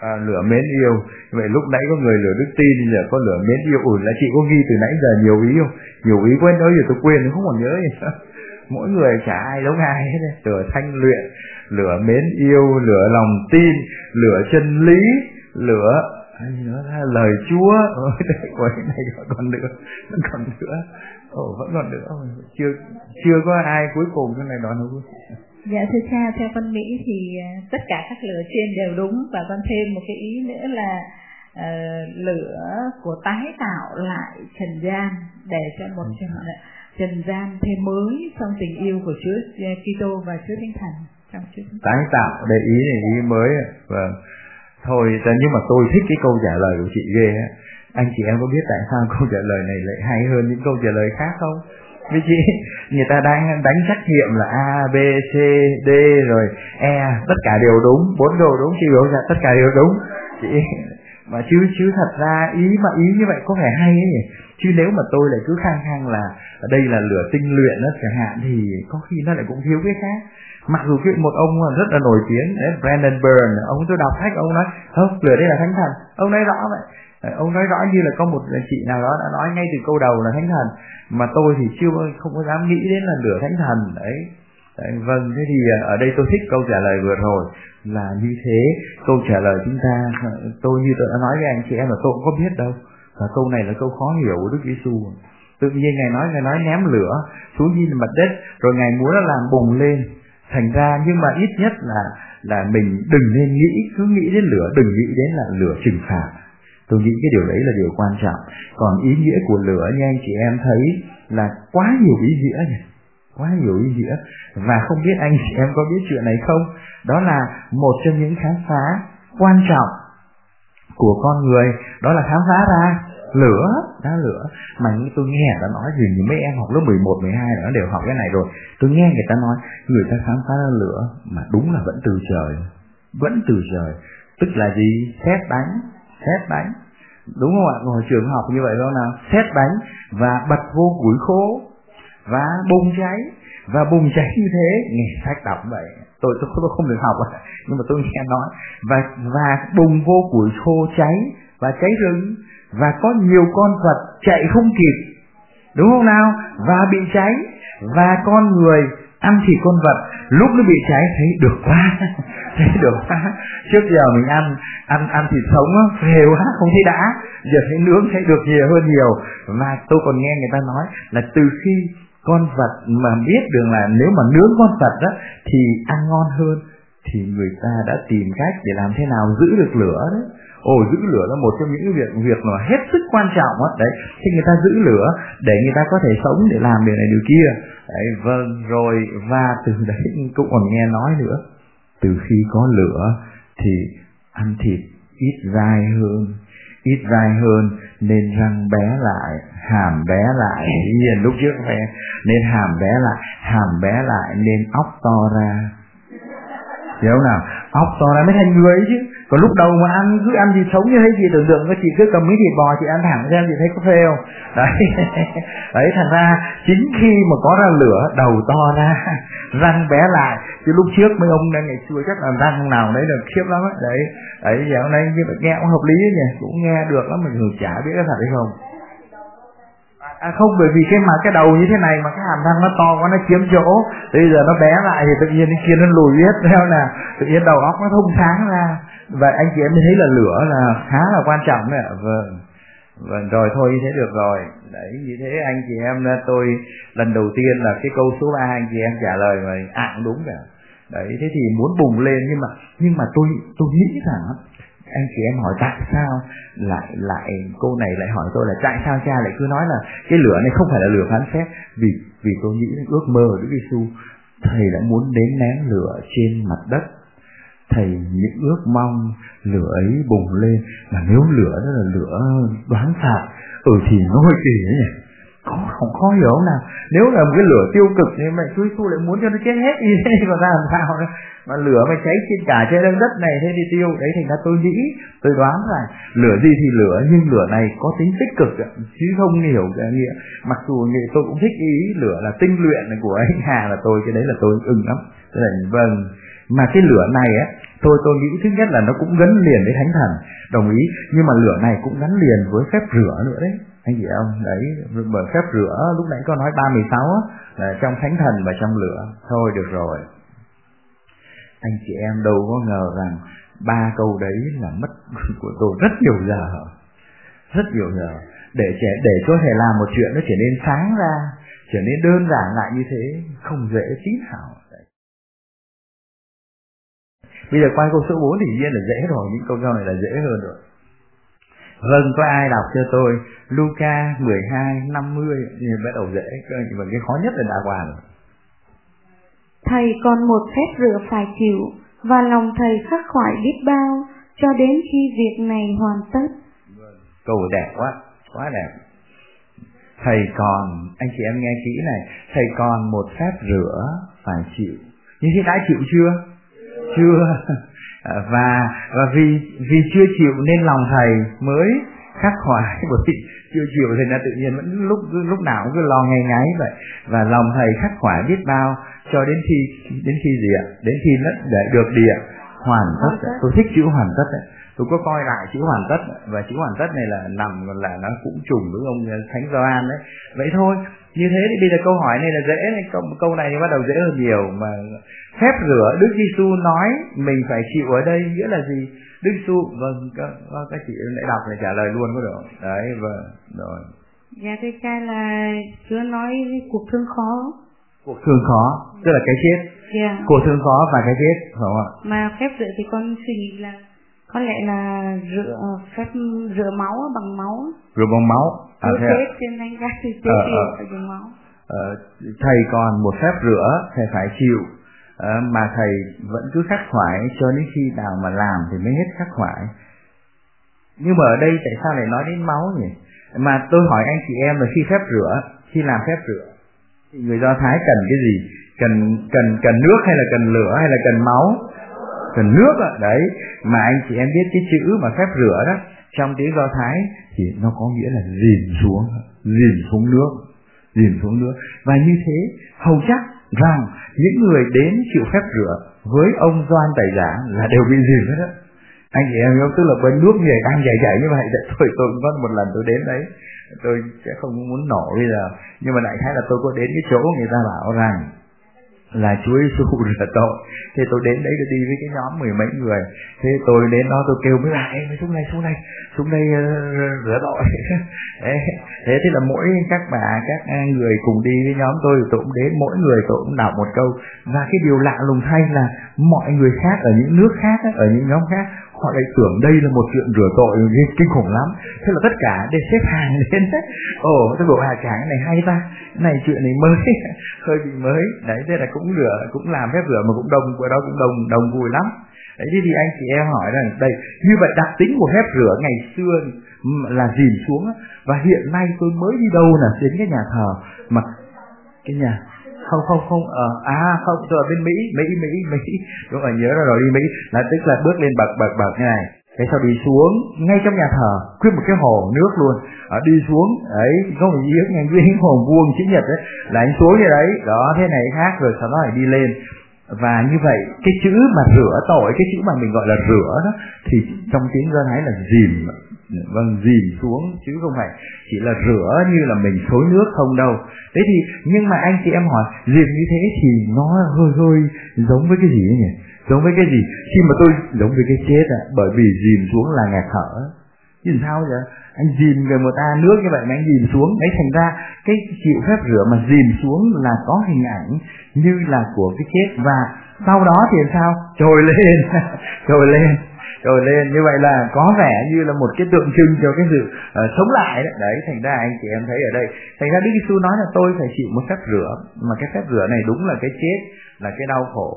À, lửa mến yêu. Vậy lúc nãy có người lửa đức tin giờ có lửa mến yêu. Ủi là chị có ghi từ nãy giờ nhiều ý không? Nhiều ý quên nói giờ tôi quên không còn nhớ gì. Mỗi người chả ai giống ai hết. Lửa thanh luyện lửa mến yêu lửa lòng tin lửa chân lý lửa hay nữa là lời chúa. Ôi cái này còn nữa còn nữa. Ồ vẫn còn nữa. Chưa chưa có ai cuối cùng cái này đó nữa. Dạ thưa cha, theo con nghĩ thì à, tất cả các lửa trên đều đúng. Và con thêm một cái ý nữa là uh, lửa của tái tạo lại trần gian để cho một trần, trần gian thêm mới trong tình yêu của Chúa à, Kitô và Chúa Thánh Thần Tái tạo để ý này ý mới. Và Thôi nhưng mà tôi thích cái câu trả lời của chị ghê á. Anh chị em có biết tại sao câu trả lời này lại hay hơn những câu trả lời khác không? Vì chị, người ta đang đánh trách nhiệm là A, B, C, D rồi E, tất cả đều đúng, bốn đồ đúng, chị biểu là tất cả đều đúng. Chị mà chứ chứ thật ra ý mà ý như vậy có vẻ hay ấy nhỉ? Chứ nếu mà tôi lại cứ khăng khăng là đây là lửa tinh luyện đó chẳng hạn thì có khi nó lại cũng thiếu cái khác mặc dù cái một ông rất là nổi tiếng, đấy, Brandon Byrne, ông tôi đọc sách, ông nói không lửa đây là thánh thần. Ông nói rõ vậy. Ông nói rõ như là có một chị nào đó đã nói ngay từ câu đầu là thánh thần, mà tôi thì chưa không có dám nghĩ đến là lửa thánh thần, đấy. Vâng thế thì à, ở đây tôi thích câu trả lời vừa rồi là như thế. Câu trả lời chúng ta, tôi như tôi đã nói với anh chị em là tôi cũng có biết đâu, và câu này là câu khó hiểu của Đức Giêsu tự nhiên ngài nói ngài nói ném lửa xuống dưới mặt đất, rồi ngài muốn nó làm bùng lên thành ra, nhưng mà ít nhất là là mình đừng nên nghĩ, cứ nghĩ đến lửa, đừng nghĩ đến là lửa trừng phạt. Tôi nghĩ cái điều đấy là điều quan trọng. Còn ý nghĩa của lửa, như anh chị em thấy, là quá nhiều ý nghĩa nhỉ? Quá nhiều ý nghĩa. Và không biết anh chị em có biết chuyện này không? Đó là một trong những khám phá quan trọng của con người. Đó là khám phá ra lửa đá lửa. Mà như tôi nghe người ta nói gì những mấy em học lớp 11, 12 nó đều học cái này rồi. Tôi nghe người ta nói người ta khám phá ra lửa mà đúng là vẫn từ trời. Vẫn từ trời. Tức là gì? Xét đánh xét đánh. Đúng không ạ? Ngồi trường học như vậy đâu nào. Xét đánh và bật vô củi khô và bùng cháy. Và bùng cháy như thế nghe sách đọc vậy. Tôi tôi, tôi không được học nhưng mà tôi nghe nói. Và và bùng vô củi khô cháy và cháy rừng và có nhiều con vật chạy không kịp. Đúng không nào? Và bị cháy. Và con người ăn thịt con vật. Lúc nó bị cháy, thấy được quá. Thấy được quá. Trước giờ mình ăn ăn ăn thịt sống á, phê quá, không thấy đã. Giờ thấy nướng, thấy được nhiều hơn nhiều. Và tôi còn nghe người ta nói là từ khi con vật mà biết được là nếu mà nướng con vật đó thì ăn ngon hơn, thì người ta đã tìm cách để làm thế nào giữ được lửa đấy ồ giữ lửa là một trong những việc việc mà hết sức quan trọng á. Đấy thì người ta giữ lửa để người ta có thể sống để làm điều này điều kia. Đấy vâng rồi và từ đấy cũng còn nghe nói nữa. Từ khi có lửa thì ăn thịt ít dai hơn ít dai hơn nên răng bé lại hàm bé lại. Hiền lúc trước phải nên hàm bé lại hàm bé lại nên óc to ra. Hiểu nào? Óc to ra mới thành người chứ còn lúc đầu mà ăn, cứ ăn gì sống như thế gì, tưởng tượng có chị cứ cầm miếng thịt bò chị ăn thẳng xem chị thấy có phê không? Đấy. Đấy, thành ra chính khi mà có ra lửa, đầu to ra, răng bé lại. Chứ lúc trước mấy ông đang ngày xưa chắc là răng nào đấy được khiếp lắm ấy đấy. Đấy, dạo nay như vậy nghe cũng hợp lý nhỉ? Cũng nghe được lắm, mình người chả biết có thật hay không. À không, bởi vì cái mà cái đầu như thế này mà cái hàm răng nó to quá, nó chiếm chỗ. Bây giờ nó bé lại thì tự nhiên cái kia nó lùi hết, theo là tự nhiên đầu óc nó thông sáng ra và anh chị em thấy là lửa là khá là quan trọng đấy ạ. Vâng. Vâng rồi thôi như thế được rồi. Đấy như thế anh chị em à, tôi lần đầu tiên là cái câu số 3 anh chị em trả lời mà ạ à, đúng cả đấy thế thì muốn bùng lên nhưng mà nhưng mà tôi tôi nghĩ rằng anh chị em hỏi tại sao lại lại cô này lại hỏi tôi là tại sao cha lại cứ nói là cái lửa này không phải là lửa phán xét? Vì vì tôi nghĩ ước mơ của Đức Giêsu thầy đã muốn đến nén lửa trên mặt đất thầy những ước mong, lửa ấy bùng lên. Mà nếu lửa đó là lửa đoán phạt ừ thì nó hơi kỳ đấy nhỉ. Không không khó hiểu nào. Nếu là một cái lửa tiêu cực thì mẹ chúa Giêsu lại muốn cho nó chết hết như thế còn ra làm sao nữa? Mà lửa mà cháy trên cả trên đất này, thế thì tiêu, đấy thành ra tôi nghĩ, tôi đoán là lửa gì thì lửa, nhưng lửa này có tính tích cực chứ không hiểu cái nghĩa. Mặc dù nghĩa tôi cũng thích ý, lửa là tinh luyện của anh Hà là tôi, cái đấy là tôi ưng lắm. Là vâng mà cái lửa này á, tôi tôi nghĩ thứ nhất là nó cũng gắn liền với thánh thần. Đồng ý. Nhưng mà lửa này cũng gắn liền với phép rửa nữa đấy. Anh chị ông đấy, bởi phép rửa, lúc nãy có nói 36 á, là trong thánh thần và trong lửa. Thôi, được rồi. Anh chị em, đâu có ngờ rằng ba câu đấy là mất của tôi rất nhiều giờ. Rất nhiều giờ. Để trẻ, để có thể làm một chuyện nó trở nên sáng ra, trở nên đơn giản lại như thế, không dễ tí nào bây giờ qua câu số 4 thì nhiên là dễ rồi những câu sau này là dễ hơn rồi Vâng, có ai đọc cho tôi Luca 12, 50 thì bắt đầu dễ, và cái khó nhất là đã qua rồi. Thầy còn một phép rửa phải chịu, và lòng thầy khắc khoải biết bao, cho đến khi việc này hoàn tất. Câu đẹp quá, quá đẹp. Thầy còn, anh chị em nghe kỹ này, thầy còn một phép rửa phải chịu. như thế đã chịu chưa? Chưa. Và và vì vì chưa chịu nên lòng thầy mới khắc khoải bởi vì chưa chịu thì nó tự nhiên vẫn lúc lúc nào cũng cứ lo ngay ngáy vậy. Và lòng thầy khắc khoải biết bao cho đến khi đến khi gì ạ? Đến khi nó để được địa hoàn tất tôi thích chữ hoàn tất đấy tôi có coi lại chữ hoàn tất và chữ hoàn tất này là nằm là nó cũng trùng với ông thánh Gioan đấy. Vậy thôi như thế thì bây giờ câu hỏi này là dễ câu, câu này thì bắt đầu dễ hơn nhiều mà phép rửa Đức Giêsu nói mình phải chịu ở đây nghĩa là gì? Đức Giêsu vâng các, các chị lại đọc này trả lời luôn có được đấy vâng rồi. Dạ thưa cha là Chúa nói cuộc thương khó. Cuộc thương khó tức là cái chết. Yeah. cuộc thương khó và cái chết phải không ạ? Mà phép rửa thì con suy nghĩ là có lẽ là rửa phép rửa máu bằng máu. Rửa bằng máu? À, chết trên anh ra thì chết ờ, ờ, máu. Ờ, thầy còn một phép rửa thầy phải chịu Ờ, mà thầy vẫn cứ khắc khoải cho đến khi nào mà làm thì mới hết khắc khoải. Nhưng mà ở đây tại sao lại nói đến máu nhỉ? Mà tôi hỏi anh chị em là khi phép rửa, khi làm phép rửa, thì người do thái cần cái gì? Cần cần cần nước hay là cần lửa hay là cần máu? Cần nước ạ, đấy. Mà anh chị em biết cái chữ mà phép rửa đó, trong tiếng do thái thì nó có nghĩa là dìm xuống dìm xuống nước dìm xuống nước. Và như thế, hầu chắc rằng những người đến chịu phép rửa với ông Doan Tài Giả là đều bị gì hết á. Anh chị em hiểu tức là bên nước người đang dạy dạy như vậy Thôi tôi cũng có một lần tôi đến đấy, tôi sẽ không muốn nổ bây giờ nhưng mà đại khái là tôi có đến cái chỗ người ta bảo rằng là Chúa Giêsu rửa tội. Thế tôi đến đấy tôi đi với cái nhóm mười mấy người. Thế tôi đến đó tôi kêu mấy lại em xuống đây xuống đây xuống đây uh, rửa tội. thế thế là mỗi các bà các người cùng đi với nhóm tôi tôi cũng đến mỗi người tôi cũng đọc một câu và cái điều lạ lùng thay là mọi người khác ở những nước khác ở những nhóm khác họ lại tưởng đây là một chuyện rửa tội kinh khủng lắm thế là tất cả để xếp hàng lên ồ tôi bộ hà tráng này hay ta này, chuyện này mới, hơi bị mới. Đấy, thế là cũng rửa cũng làm phép rửa mà cũng đồng của đó cũng đồng đồng vui lắm. Đấy, thế thì anh chị em hỏi rằng, đây, như vậy đặc tính của phép rửa ngày xưa là dìm xuống và hiện nay tôi mới đi đâu là đến cái nhà thờ mà cái nhà, không không không ở à không tôi ở bên mỹ mỹ mỹ mỹ. Đúng rồi, nhớ ra rồi, đi mỹ. Là tức là bước lên bậc bậc bậc như này cái sau đi xuống ngay trong nhà thờ quyết một cái hồ nước luôn. Ở đi xuống, ấy, có một giếng ngang giếng hồ vuông chữ nhật đấy là anh xuống như đấy, đó, thế này khác rồi, sau đó lại đi lên. Và như vậy, cái chữ mà rửa tội, cái chữ mà mình gọi là rửa đó, thì trong tiếng do thái là dìm. Vâng dìm xuống, chứ không phải chỉ là rửa như là mình xối nước không đâu. Thế thì, nhưng mà anh chị em hỏi, dìm như thế thì nó hơi hơi giống với cái gì nhỉ? Giống với cái gì? Khi mà tôi giống với cái chết ạ bởi vì dìm xuống là ngạt thở. Nhìn sao vậy? Anh dìm về một ta nước như vậy mà anh dìm xuống. Đấy thành ra cái chịu phép rửa mà dìm xuống là có hình ảnh như là của cái chết. Và sau đó thì sao? Trồi lên. Trồi lên. Trồi lên. Như vậy là có vẻ như là một cái tượng trưng cho cái sự uh, sống lại đấy. Đấy thành ra anh chị em thấy ở đây. Thành ra Đức Giêsu nói là tôi phải chịu một phép rửa. Mà cái phép rửa này đúng là cái chết là cái đau khổ.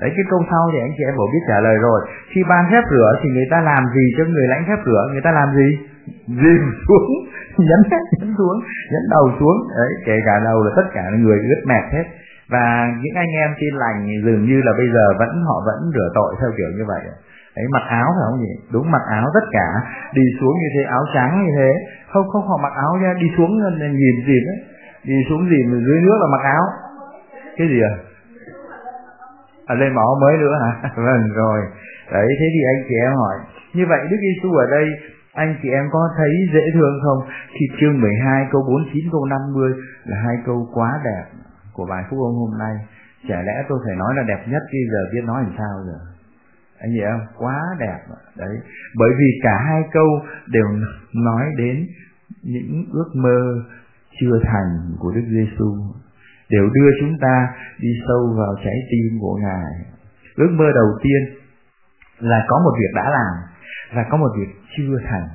Đấy, cái câu sau thì anh chị em bổ biết trả lời rồi. Khi ban phép rửa thì người ta làm gì cho người lãnh phép rửa? Người ta làm gì? Dìm xuống, Nhấn nhấn xuống, Nhấn đầu xuống. Đấy, kể cả đầu là tất cả người ướt mệt hết. Và những anh em tin lành dường như là bây giờ vẫn, họ vẫn rửa tội theo kiểu như vậy Đấy, mặc áo phải không nhỉ? Đúng, mặc áo tất cả. Đi xuống như thế, áo trắng như thế. Không không, họ mặc áo ra đi xuống nhìn dìm ấy. Đi xuống dìm dưới nước là mặc áo. Cái gì à? À, lên mỏ mới nữa hả? Vâng rồi. Đấy thế thì anh chị em hỏi. Như vậy Đức Giêsu ở đây anh chị em có thấy dễ thương không? Thì chương 12 câu 49 câu 50 là hai câu quá đẹp của bài phúc ông hôm nay. Chả lẽ tôi phải nói là đẹp nhất bây giờ biết nói làm sao giờ? Anh chị em quá đẹp. Đấy. Bởi vì cả hai câu đều nói đến những ước mơ chưa thành của Đức Giêsu đều đưa chúng ta đi sâu vào trái tim của Ngài. Ước mơ đầu tiên là có một việc đã làm và có một việc chưa thành.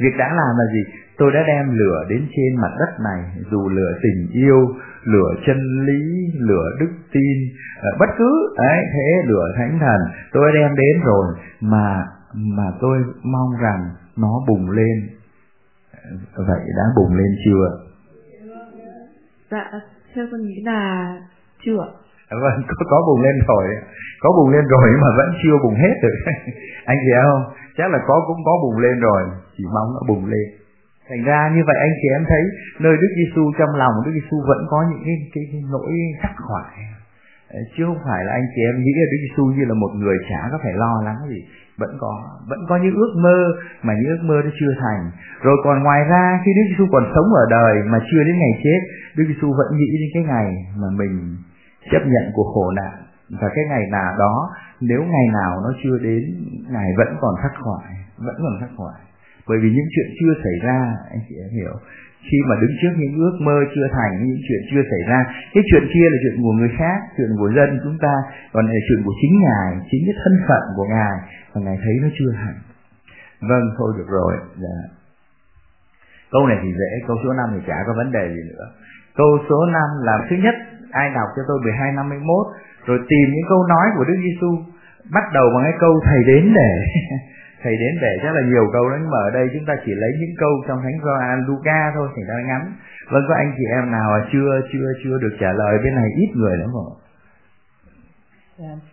Việc đã làm là gì? Tôi đã đem lửa đến trên mặt đất này, dù lửa tình yêu, lửa chân lý, lửa đức tin, ờ, bất cứ ấy thế lửa thánh thần, tôi đã đem đến rồi mà mà tôi mong rằng nó bùng lên. Vậy đã bùng lên chưa? Dạ, theo tôi nghĩ là chưa. À, vâng có, có bùng lên rồi. Có bùng lên rồi mà vẫn chưa bùng hết được anh chị em không? Chắc là có cũng có bùng lên rồi. Chỉ mong nó bùng lên. Thành ra như vậy anh chị em thấy nơi Đức Giêsu trong lòng Đức Giêsu vẫn có những cái, cái, cái nỗi khắc khoải. Chứ không phải là anh chị em nghĩ là Đức Giêsu như là một người chả có phải lo lắng gì vẫn có vẫn có những ước mơ mà những ước mơ nó chưa thành. Rồi còn ngoài ra, khi Đức Giêsu còn sống ở đời mà chưa đến ngày chết, Đức Giêsu vẫn nghĩ đến cái ngày mà mình chấp nhận cuộc khổ nạn. Và cái ngày nào đó, nếu ngày nào nó chưa đến ngài vẫn còn khắc khoải, vẫn còn khắc khoải. Bởi vì những chuyện chưa xảy ra, anh chị em hiểu, khi mà đứng trước những ước mơ chưa thành, những chuyện chưa xảy ra, cái chuyện kia là chuyện của người khác, chuyện của dân chúng ta, còn là chuyện của chính ngài, chính cái thân phận của ngài và ngài thấy nó chưa thành vâng thôi được rồi. Dạ. câu này thì dễ, câu số 5 thì chả có vấn đề gì nữa. Câu số 5 là thứ nhất, ai đọc cho tôi 12 51 rồi tìm những câu nói của Đức Giêsu. Bắt đầu bằng cái câu thầy đến để thầy đến để, chắc là nhiều câu đó nhưng mà ở đây chúng ta chỉ lấy những câu trong thánh Gioan Luca thôi, thì ta ngắn. Vâng có anh chị em nào chưa chưa chưa được trả lời, bên này ít người lắm rồi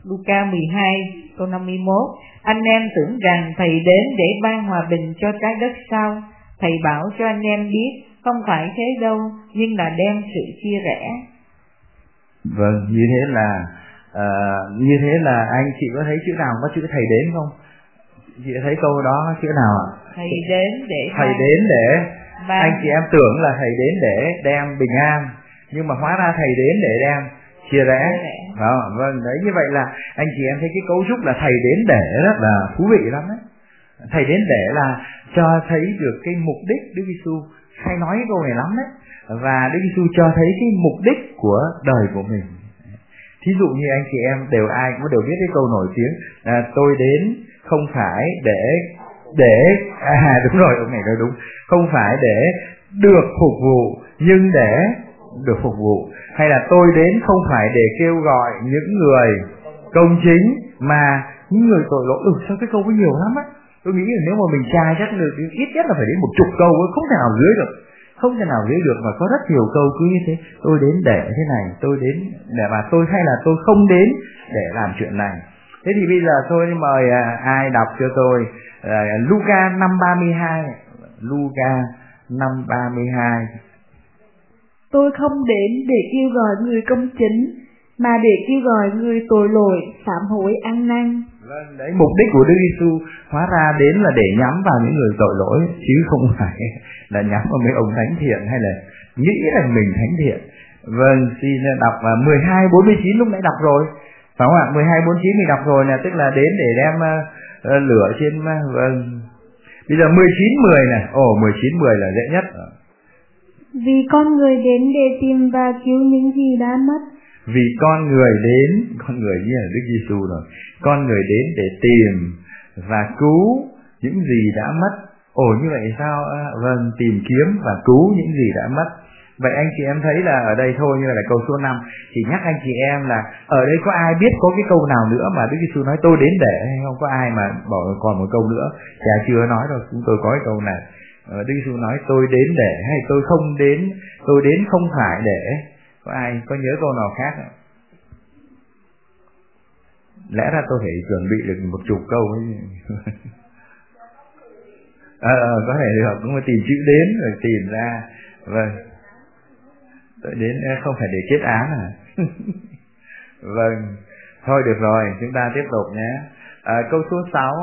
Luca 12 câu 51 anh em tưởng rằng Thầy đến để ban hòa bình cho trái đất sao? Thầy bảo cho anh em biết Không phải thế đâu Nhưng là đem sự chia rẽ. Vâng như thế là uh, Như thế là anh chị có thấy chữ nào có chữ thầy đến không? Chị thấy câu đó chữ nào ạ? Thầy đến để thầy đến để ban... anh chị em tưởng là thầy đến để đem bình an nhưng mà hóa ra thầy đến để đem chia rẽ. À, vâng đấy như vậy là anh chị em thấy cái cấu trúc là thầy đến để rất là thú vị lắm đấy. Thầy đến để là cho thấy được cái mục đích Đức Giêsu hay nói cái câu này lắm đấy. Và Đức Giêsu cho thấy cái mục đích của đời của mình. Thí dụ như anh chị em đều ai cũng đều biết cái câu nổi tiếng là tôi đến không phải để để à đúng rồi ông này nói đúng. Không phải để được phục vụ nhưng để được phục vụ hay là tôi đến không phải để kêu gọi những người công chính mà những người tội lỗi? Ừ sao cái câu có nhiều lắm á? Tôi nghĩ là nếu mà mình tra chắc được ít nhất là phải đến một chục câu không thể nào dưới được. Không thể nào dưới được mà có rất nhiều câu cứ như thế. Tôi đến để thế này tôi đến để mà tôi hay là tôi không đến để làm chuyện này. Thế thì bây giờ tôi mời à, ai đọc cho tôi? À, Luca năm ba mươi hai. Luca năm ba mươi hai. Tôi không đến để kêu gọi người công chính, mà để kêu gọi người tội lỗi, phạm hối ăn năn. Vâng, đấy mục đích của Đức Giêsu hóa ra đến là để nhắm vào những người tội lỗi chứ không phải là nhắm vào mấy ông thánh thiện hay là nghĩ là mình thánh thiện. Vâng, xin đọc à, 12 49 lúc nãy đọc rồi. Phải không ạ? 12 49 mình đọc rồi nè, tức là đến để đem uh, lửa trên uh, vâng. Bây giờ 19 10 này. Ồ 19 10 là dễ nhất. Vì con người đến để tìm và cứu những gì đã mất. Vì con người đến, con người như là Đức Giêsu rồi. Con người đến để tìm và cứu những gì đã mất. Ồ như vậy sao? À, vâng, tìm kiếm và cứu những gì đã mất. Vậy anh chị em thấy là ở đây thôi như là câu số 5 Chỉ nhắc anh chị em là Ở đây có ai biết có cái câu nào nữa Mà Đức Giêsu nói tôi đến để hay không có ai mà bỏ còn một câu nữa Chả chưa nói đâu Chúng tôi có cái câu này Ờ, Đức Giêsu nói tôi đến để hay tôi không đến Tôi đến không phải để. Có ai có nhớ câu nào khác không? Lẽ ra tôi phải chuẩn bị được một chục câu ấy. À, à, có thể được cũng phải tìm chữ đến rồi tìm ra. Vâng. Tôi đến không phải để kết án à? Vâng. Thôi được rồi chúng ta tiếp tục nhé. À, câu số 6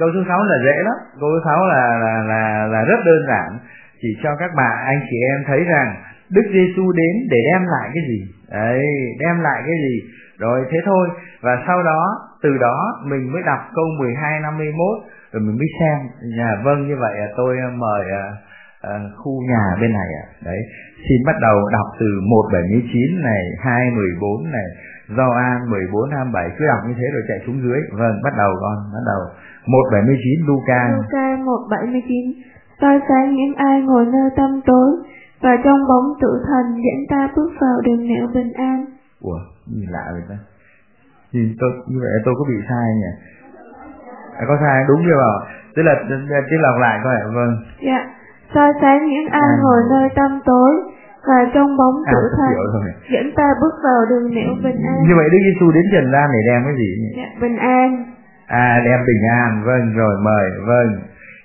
câu số 6 là dễ lắm câu số 6 là là là là rất đơn giản chỉ cho các bạn anh chị em thấy rằng Đức Giêsu đến để đem lại cái gì đấy đem lại cái gì rồi thế thôi và sau đó từ đó mình mới đọc câu 12 51 rồi mình mới xem nhà vâng như vậy tôi ờ, mời uh, khu nhà bên này ạ. À. Đấy, xin bắt đầu đọc từ 179 này, 214 này, Gioan 14 27 cứ đọc như thế rồi chạy xuống dưới. Vâng, bắt đầu con, bắt đầu. 179 Luca. Luca 179. soi sáng những ai ngồi nơi tâm tối và trong bóng tự thần dẫn ta bước vào đường nẻo bình an. Ủa, gì lạ vậy ta? Nhìn tôi như vậy tôi có bị sai nhỉ? À, có sai đúng chưa bảo? Tức là chứ lặp lại coi ạ, vâng. Dạ soi sáng những ai à. ngồi nơi tâm tối và trong bóng à, tử thần dẫn ta bước vào đường nẻo bình an. Như vậy Đức Giêsu đến trần gian để đem cái gì? Dạ, bình an. À đem bình an, vâng rồi mời, vâng.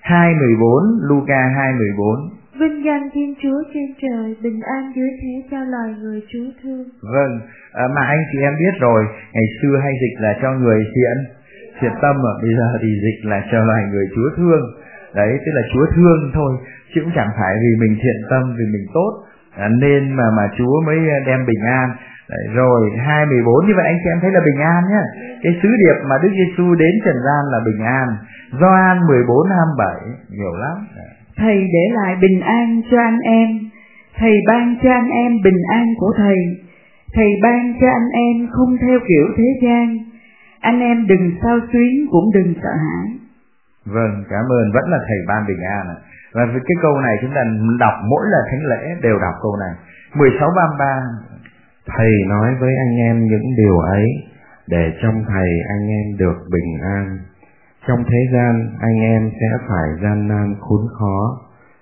214 Luca 214 Vinh danh Thiên Chúa trên trời, bình an dưới thế cho loài người Chúa thương. Vâng, à, mà anh chị em biết rồi, ngày xưa hay dịch là cho người thiện, thiện tâm mà bây giờ thì dịch là cho loài người Chúa thương. Đấy, tức là Chúa thương thôi, chứ cũng chẳng phải vì mình thiện tâm vì mình tốt. À, nên mà mà Chúa mới đem bình an Đấy, rồi hai mười bốn như vậy anh chị em thấy là bình an nhá. Cái sứ điệp mà Đức Giêsu đến trần gian là bình an. Gioan 14 27 nhiều lắm. Thầy để lại bình an cho anh em. Thầy ban cho anh em bình an của thầy. Thầy ban cho anh em không theo kiểu thế gian. Anh em đừng sao xuyến cũng đừng sợ hãi. Vâng cảm ơn. Vẫn là thầy ban bình an à. Và cái câu này chúng ta đọc mỗi lần thánh lễ đều đọc câu này. 16 33 Thầy nói với anh em những điều ấy để trong thầy anh em được bình an. Trong thế gian anh em sẽ phải gian nan khốn khó,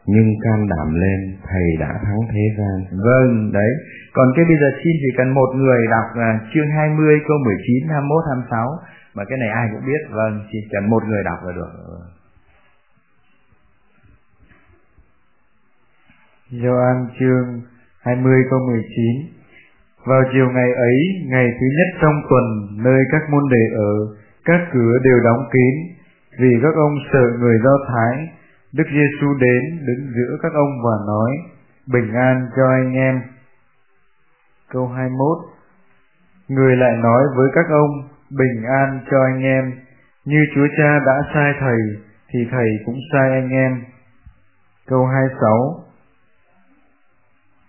nhưng can đảm lên thầy đã thắng thế gian. Vâng, đấy. Còn cái bây giờ xin chỉ cần một người đọc uh, chương 20 câu 19, 21, 26 mà cái này ai cũng biết. Vâng, chỉ cần một người đọc là được. Gioan chương 20 câu 19 vào chiều ngày ấy, ngày thứ nhất trong tuần, nơi các môn đệ ở, các cửa đều đóng kín, vì các ông sợ người Do Thái. Đức Giêsu đến đứng giữa các ông và nói, bình an cho anh em. Câu 21 Người lại nói với các ông, bình an cho anh em, như Chúa Cha đã sai Thầy, thì Thầy cũng sai anh em. Câu 26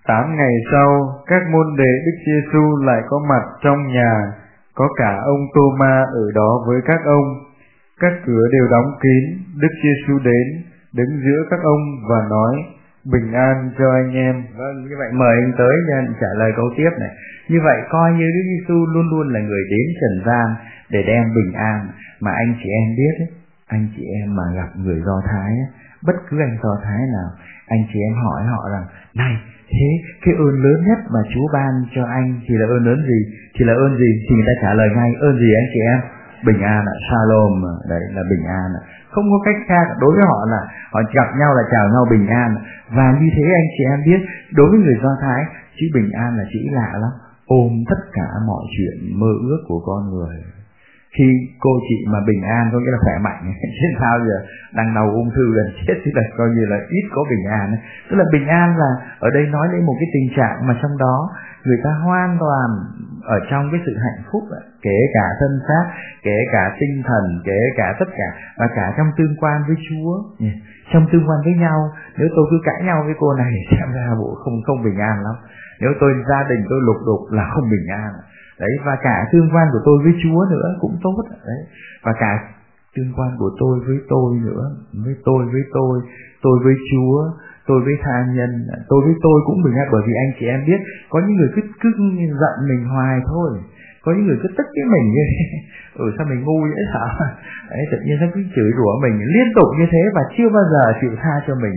Tám ngày sau, các môn đệ Đức Giêsu lại có mặt trong nhà, có cả ông Tô-ma ở đó với các ông. Các cửa đều đóng kín, Đức Giêsu đến, đứng giữa các ông và nói, bình an cho anh em. Vâng, như vậy mời anh tới cho trả lời câu tiếp này. Như vậy coi như Đức Giêsu luôn luôn là người đến trần gian để đem bình an mà anh chị em biết ấy, anh chị em mà gặp người Do Thái ấy, bất cứ anh do thái nào anh chị em hỏi họ rằng này thế cái ơn lớn nhất mà Chúa ban cho anh thì là ơn lớn gì? Thì là ơn gì? Thì người ta trả lời ngay, ơn gì anh chị em? Bình an ạ, shalom đấy, là bình an ạ. Không có cách khác đối với họ là họ gặp nhau là chào nhau bình an và như thế anh chị em biết, đối với người do thái, chữ bình an là chữ lạ lắm. Ôm tất cả mọi chuyện, mơ ước của con người khi cô chị mà bình an có nghĩa là khỏe mạnh. Chứ sao giờ đang đầu ung thư gần chết thì là coi như là ít có bình an tức là bình an là ở đây nói đến một cái tình trạng mà trong đó người ta hoàn toàn ở trong cái sự hạnh phúc kể cả thân xác, kể cả tinh thần, kể cả tất cả, và cả trong tương quan với Chúa. Trong tương quan với nhau. Nếu tôi cứ cãi nhau với cô này, xem ra bộ không không bình an lắm. Nếu tôi, gia đình tôi lục đục là không bình an đấy, và cả tương quan của tôi với Chúa nữa cũng tốt đấy, và cả tương quan của tôi với tôi nữa, với tôi với tôi tôi với Chúa, tôi với tha nhân. Tôi với tôi cũng bình an bởi vì anh chị em biết, có những người cứ cứ giận mình hoài thôi. Có những người cứ tức cái mình như thế. Ừ sao mình ngu vậy sợ đấy, tự nhiên nó cứ chửi rủa mình liên tục như thế và chưa bao giờ chịu tha cho mình.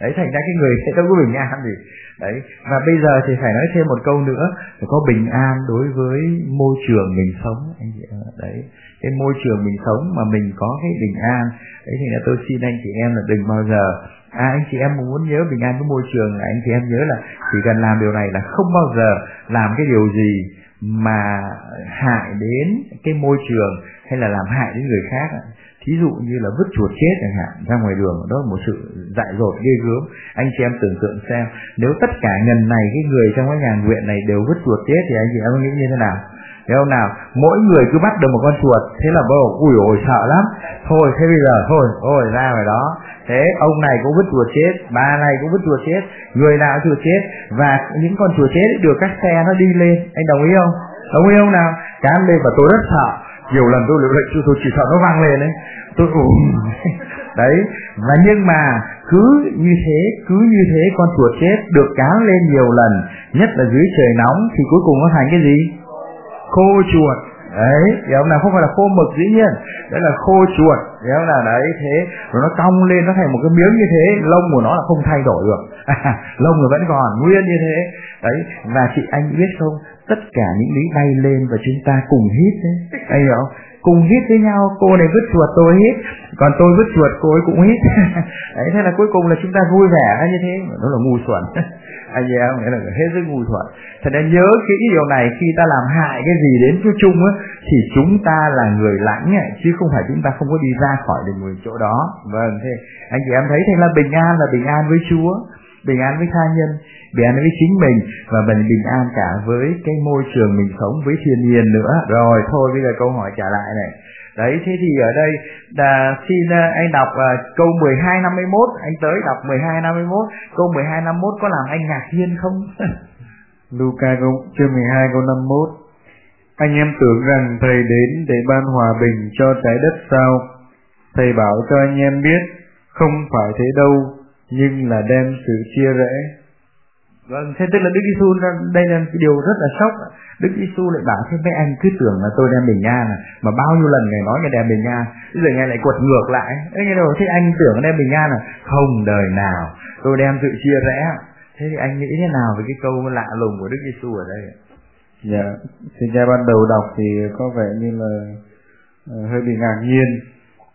Đấy, thành ra cái người sẽ đâu có bình an gì đấy. Và bây giờ thì phải nói thêm một câu nữa, phải có bình an đối với môi trường mình sống. Anh chị đấy. Cái môi trường mình sống mà mình có cái bình an. Đấy thì là tôi xin anh chị em là đừng bao giờ à anh chị em muốn nhớ bình an với môi trường, là anh chị em nhớ là chỉ cần làm điều này là không bao giờ làm cái điều gì mà hại đến cái môi trường hay là làm hại đến người khác thí dụ như là vứt chuột chết chẳng hạn ra ngoài đường đó là một sự dại dột ghê gớm anh chị em tưởng tượng xem nếu tất cả ngần này cái người trong cái nhà nguyện này đều vứt chuột chết thì anh chị em nghĩ như thế nào Thấy không nào? Mỗi người cứ bắt được một con chuột, thế là bố ui ôi sợ lắm. Thôi thế bây giờ thôi, ôi ra ngoài đó. Thế ông này cũng vứt chuột chết, bà này cũng vứt chuột chết, người nào cũng chuột chết và những con chuột chết được các xe nó đi lên. Anh đồng ý không? Đồng ý không nào? Cám lên và tôi rất sợ. Nhiều lần tôi lựa lệnh tôi chỉ sợ nó vang lên đấy. Tôi ủm. Đấy, và nhưng mà cứ như thế, cứ như thế con chuột chết được cáo lên nhiều lần, nhất là dưới trời nóng thì cuối cùng nó thành cái gì? khô chuột đấy hiểu không nào không phải là khô mực dĩ nhiên đấy là khô chuột hiểu không nào đấy thế rồi nó cong lên nó thành một cái miếng như thế lông của nó là không thay đổi được lông nó vẫn còn nguyên như thế đấy và chị anh biết không tất cả những lý bay lên và chúng ta cùng hít đấy. Anh hiểu không? Cùng hít với nhau cô này vứt chuột tôi hít. Còn tôi vứt chuột cô ấy cũng hít. Đấy thế là cuối cùng là chúng ta vui vẻ như thế? Đó là ngu xuẩn. Anh em nghĩa là hết sức ngu xuẩn. Thật nên nhớ kỹ điều này khi ta làm hại cái gì đến cho chung á thì chúng ta là người lãnh ấy, chứ không phải chúng ta không có đi ra khỏi được người chỗ đó. Vâng thế anh chị em thấy thế là bình an là bình an với Chúa bình an với tha nhân bình an với chính mình và mình bình an cả với cái môi trường mình sống với thiên nhiên nữa. Rồi thôi bây giờ câu hỏi trả lại này. Đấy thế thì ở đây là xin ờ, anh đọc uh, câu 12 51 anh tới đọc 12 51 câu 12 51 có làm anh ngạc nhiên không? Luca câu chương 12 câu 51 Anh em tưởng rằng thầy đến để ban hòa bình cho trái đất sao? Thầy bảo cho anh em biết, không phải thế đâu, nhưng là đem sự chia rẽ. Vâng, thế tức là Đức Giêsu đây là cái điều rất là sốc. Đức Giêsu lại bảo thế mấy anh cứ tưởng là tôi đem bình an à, mà bao nhiêu lần ngài nói ngài đem bình an, bây giờ ngài lại quật ngược lại. Thế nghe đâu thế anh tưởng đem bình an à? Không đời nào, tôi đem sự chia rẽ. Thế thì anh nghĩ thế nào về cái câu lạ lùng của Đức Giêsu ở đây? Dạ, thì ra ban đầu đọc thì có vẻ như là uh, hơi bị ngạc nhiên.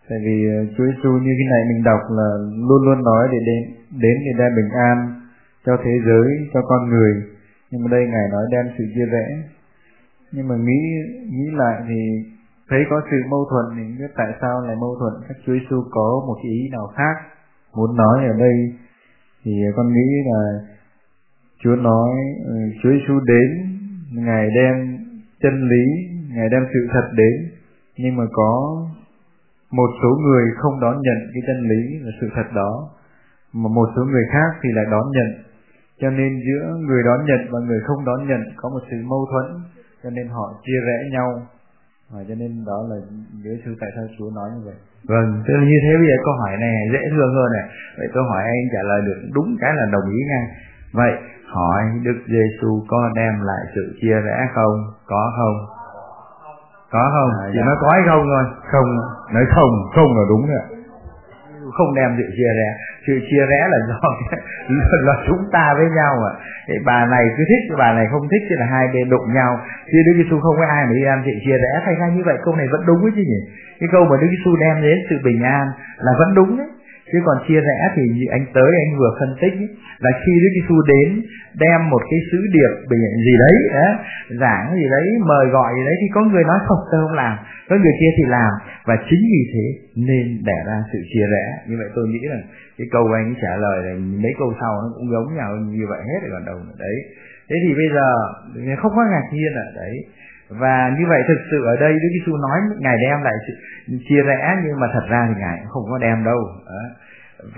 Tại vì ờ, Chúa Giêsu như cái này mình đọc là luôn luôn nói để đến đến để đem bình an cho thế giới, cho con người. Nhưng mà đây ngài nói đem sự chia rẽ. Nhưng mà nghĩ nghĩ lại thì thấy có sự mâu thuẫn thì biết tại sao lại mâu thuẫn. Các Chúa Giêsu có một cái ý nào khác muốn nói ở đây thì ờ, con nghĩ là Chúa nói ừ, Chúa Giêsu đến ngài đem chân lý ngài đem sự thật đến nhưng mà có một số người không đón nhận cái chân lý và sự thật đó mà một số người khác thì lại đón nhận cho nên giữa người đón nhận và người không đón nhận có một sự mâu thuẫn cho nên họ chia rẽ nhau và cho nên đó là lý sư tại sao Chúa nói như vậy Vâng, tức là như thế bây giờ câu hỏi này dễ thương hơn này. Vậy câu hỏi anh trả lời được đúng cái là đồng ý ngay. Vậy hỏi Đức Giêsu có đem lại sự chia rẽ không? Có không? Có không? À, Chỉ dạ. nói có hay không thôi? Không, nói không, không là đúng rồi. Không đem sự chia rẽ. sự chia rẽ là do là chúng ta với nhau à cái bà này cứ thích bà này không thích thì là hai bên đụng nhau chứ Đức Giêsu không có ai mà đi ăn chị chia rẽ thay ra như vậy câu này vẫn đúng chứ nhỉ cái câu mà Đức Giêsu đem đến sự bình an là vẫn đúng đấy chứ còn chia rẽ thì anh tới anh vừa phân tích ấy, là khi Đức Giêsu đến đem một cái sứ điệp bình gì đấy á, giảng gì đấy mời gọi gì đấy thì có người nói không tôi không làm. Có người kia thì làm. Và chính vì thế nên đẻ ra sự chia rẽ. Như vậy tôi nghĩ là cái câu anh trả lời này mấy câu sau nó cũng giống nhau như vậy hết rồi còn đâu nữa. đấy. Thế thì bây giờ không có ngạc nhiên ở đấy. Và như vậy thực sự ở đây Đức Giêsu nói ngài đem lại sự chia rẽ nhưng mà thật ra thì ngài cũng không có đem đâu đó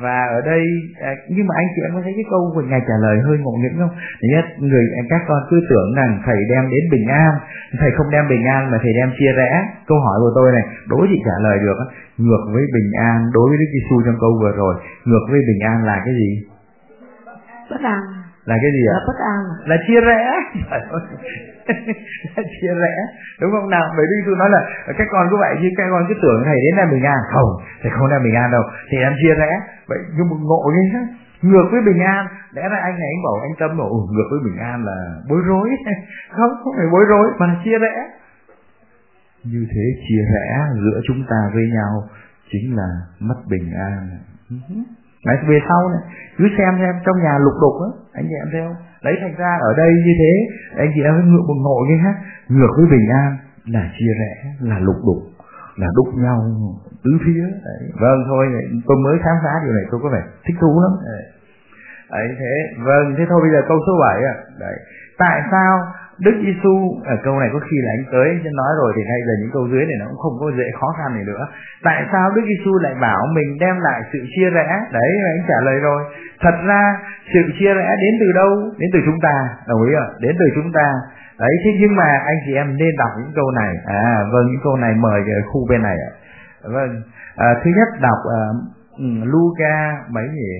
và ở đây à, nhưng mà anh chị em có thấy cái câu của ngài trả lời hơi ngộ nghĩnh không? Nhất người các con cứ tưởng rằng thầy đem đến bình an. Thầy không đem bình an mà thầy đem chia rẽ. Câu hỏi của tôi này đối chị trả lời được ngược với bình an đối với đức giêsu trong câu vừa rồi ngược với bình an là cái gì? Bất an. Là cái gì ạ? Là bất an. Là chia rẽ chia rẽ đúng không? Nào bởi vì tôi nói là các con cứ vậy chứ các con cứ tưởng thầy đến là bình an. Không thầy không là bình an đâu. Thì em chia rẽ. Vậy nhưng một ngộ như thế. Ngược với bình an lẽ ra anh này anh bảo anh tâm bảo ngược với bình an là bối rối. Không không phải bối rối mà là chia rẽ. Như thế chia rẽ giữa chúng ta với nhau chính là mất bình an. Ừ Đấy, về sau này cứ xem xem trong nhà lục đục á anh chị em thấy không? Đấy, thành ra ở đây như thế, anh chị em ngược một ngộ như khác ngược với bình an là chia rẽ, là lục đục, là đúc nhau tứ phía đấy. vâng thôi tôi mới khám phá điều này, tôi có vẻ thích thú lắm đấy. đấy, thế vâng thế thôi, bây giờ câu số 7 ạ đấy, tại sao Đức Giêsu ở câu này có khi là anh tới anh nói rồi thì ngay giờ những câu dưới này nó cũng không có dễ khó khăn này nữa. Tại sao Đức Giêsu lại bảo mình đem lại sự chia rẽ? Đấy anh trả lời rồi. Thật ra sự chia rẽ đến từ đâu? Đến từ chúng ta, đồng ý ạ? Đến từ chúng ta. Đấy thế nhưng mà anh chị em nên đọc những câu này. À vâng những câu này mời khu bên này ạ. Vâng. À, thứ nhất đọc uh, Luca mấy nhỉ?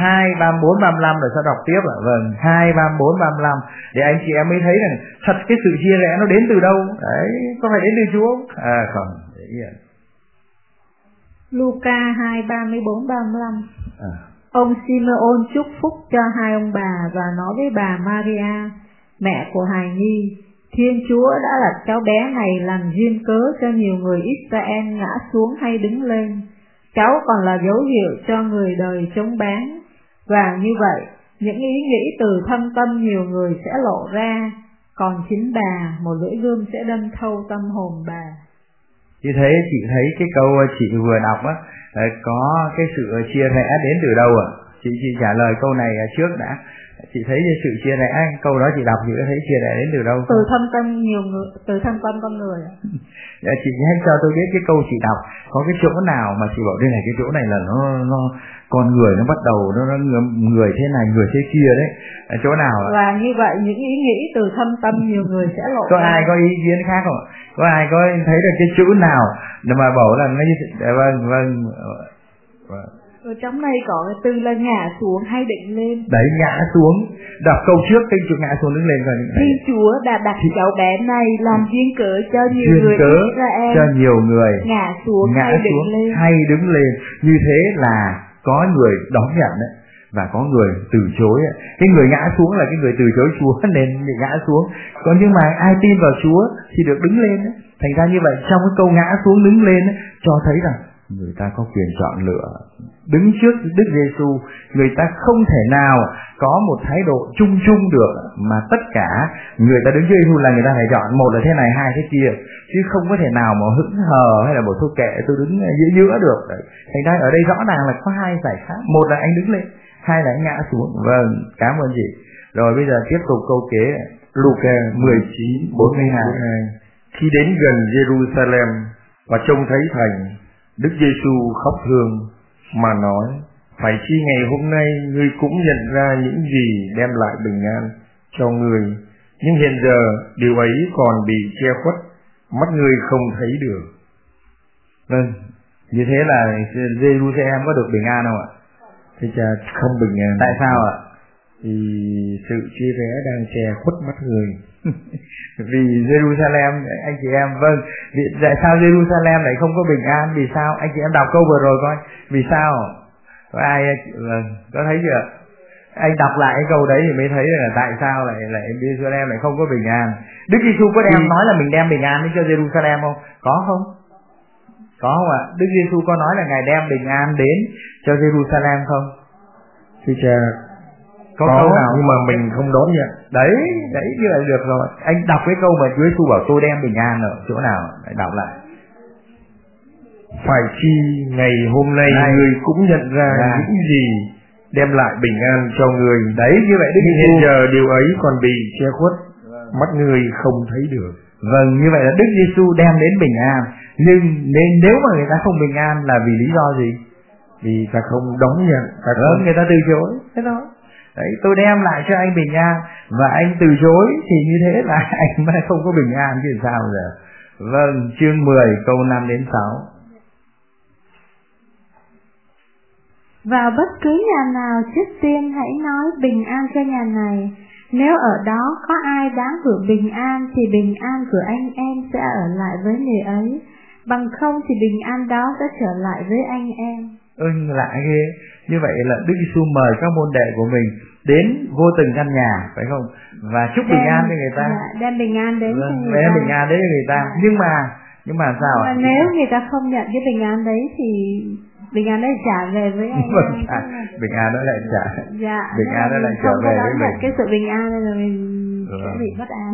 Hai ba bốn ba năm rồi sao đọc tiếp ạ. Vâng hai ba bốn ba năm để anh chị em mới thấy rằng thật cái sự chia rẽ nó đến từ đâu? Đấy có phải đến từ chúa à không đấy. Luca hai ba mươi bốn ba mươi lăm. Ông Simeon chúc phúc cho hai ông bà và nói với bà Maria mẹ của hài nhi Thiên Chúa đã đặt cháu bé này làm duyên cớ cho nhiều người Israel ngã xuống hay đứng lên cháu còn là dấu hiệu cho người đời chống bán. Và như vậy, những ý nghĩ từ thâm tâm nhiều người sẽ lộ ra, còn chính bà, một lưỡi gươm sẽ đâm thâu tâm hồn bà. Như thế chị thấy cái câu ờ, chị vừa đọc á, ờ, có cái sự chia rẽ đến từ đâu ạ? Chị chị trả lời câu này ờ, trước đã chị thấy sự chia rẽ câu đó chị đọc chị có thấy chia rẽ đến từ đâu từ thâm tâm nhiều người từ thâm tâm con người dạ, chị hãy cho tôi biết cái câu chị đọc có cái chỗ nào mà chị bảo đây này cái chỗ này là nó nó con người nó bắt đầu nó, nó người thế này người thế kia đấy. Ở chỗ nào ạ? và như vậy những ý nghĩ từ thâm tâm nhiều người sẽ lộ có ai có ý kiến khác không? Có ai có thấy được cái chữ nào mà bảo là nó như vâng vâng. Vâng ở trong này có từ là ngã xuống hay định lên. Đấy ngã xuống. Đọc câu trước tên chữ ngã xuống đứng lên rồi Thiên Chúa đã đặt Thì... cháu bé này làm duyên cớ cho nhiều duyên người cớ Israel cho nhiều người. Ngã xuống ngã hay xuống định lên. hay đứng lên. Như thế là có người đón nhận đấy và có người từ chối cái người ngã xuống là cái người từ chối Chúa nên bị ngã xuống. Còn nhưng mà ai tin vào Chúa thì được đứng lên thành ra như vậy trong cái câu ngã xuống đứng lên cho thấy rằng người ta có quyền chọn lựa đứng trước Đức Giêsu người ta không thể nào có một thái độ chung chung được mà tất cả người ta đứng trước Giêsu là người ta phải chọn một là thế này, hai thế kia. Chứ không có thể nào mà hững hờ hay là một thôi kệ, tôi đứng giữa giữa được. Đấy. thành ra ở đây rõ ràng là có hai giải pháp. Một là anh đứng lên, hai là anh ngã xuống. Vâng cảm ơn chị. Rồi bây giờ tiếp tục câu kế Luca 19 42 khi đến gần Jerusalem và trông thấy thành Đức Giêsu khóc thương mà nói, phải chi ngày hôm nay ngươi cũng nhận ra những gì đem lại bình an cho ngươi, nhưng hiện giờ điều ấy còn bị che khuất, mắt ngươi không thấy được. Vâng, như thế là Jerusalem có được bình an không ạ? Thì cha không bình an. Tại sao ạ? Thì sự chia rẽ đang che khuất mắt người. vì Jerusalem anh chị em vâng. Vì tại sao Jerusalem lại không có bình an? Vì sao? Anh chị em đọc câu vừa rồi coi. Vì sao? Có ai vâng có thấy chưa? Anh đọc lại cái câu đấy thì mới thấy là tại sao lại lại Jerusalem lại không có bình an. Đức Giêsu có đem nói là mình đem bình an đến cho Jerusalem không? Có không? Có không ạ? Đức Giêsu có nói là ngài đem bình an đến cho Jerusalem không? Thưa cha có, có câu nào nhưng mà mình không đón nhận đấy đấy như vậy được rồi anh đọc cái câu mà Chúa Giêsu bảo tôi đem bình an ở chỗ nào lại đọc lại phải chi ngày hôm nay Này. người cũng nhận ra Dạ. những gì đem lại bình an cho người đấy như vậy Đức Giêsu hiện giờ điều ấy còn bị che khuất mắt người không thấy được Vâng, như vậy là Đức Giêsu đem đến bình an. Nhưng nên nếu mà người ta không bình an là vì lý do gì? vì ta không đón nhận ta Vâng, không người ta từ chối. Thế thôi. Đấy, tôi đem lại cho anh bình an và anh từ chối thì như thế là anh mới không có bình an chứ sao giờ. Vâng, chương 10 câu 5 đến 6. Vào bất cứ nhà nào trước tiên hãy nói bình an cho nhà này. Nếu ở đó có ai đáng hưởng bình an thì bình an của anh em sẽ ở lại với người ấy. Bằng không thì bình an đó sẽ trở lại với anh em. Ưng lạ ghê. Như vậy là Đức Giêsu mời các môn đệ của mình đến vô từng căn nhà, phải không? Và chúc bình an cho người ta. Dạ, đem bình an đến Vâng, người đem ta. bình an đến cho người ta. Nhưng mà nhưng mà sao Mà nếu người ta không nhận cái bình an đấy thì bình an đấy trả về với anh Vâng, trả. bình an đó lại trả. Dạ. Bình an đó lại trở về với mình. cái sự bình an này rồi mình sẽ Vâng. bị bất an.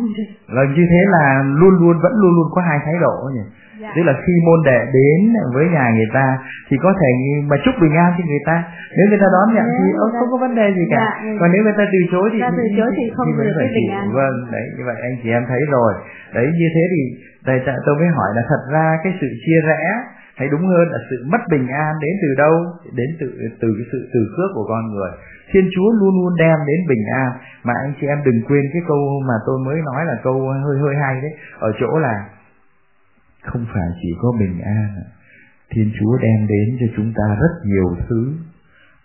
Vâng như thế là luôn luôn vẫn luôn luôn có hai thái độ nhỉ. Dạ. Tức là khi môn đệ đến với nhà người ta thì có thể mà chúc bình an cho người ta. Nếu người ta đón nhận thì ta- không có vấn đề gì cả. Dạ, Còn nếu người ta từ chối thì từ chối thì không mới được cái bình an. Vâng, đấy như vậy anh chị em thấy rồi. Đấy như thế thì tại tôi mới hỏi là thật ra cái sự chia rẽ hay đúng hơn là sự mất bình an đến từ đâu? Đến từ từ cái sự từ phước của con người. Thiên Chúa luôn luôn đem đến bình an mà anh chị em đừng quên cái câu mà tôi mới nói là câu hơi hơi hay đấy ở chỗ là không phải chỉ có bình an. Thiên Chúa đem đến cho chúng ta rất nhiều thứ.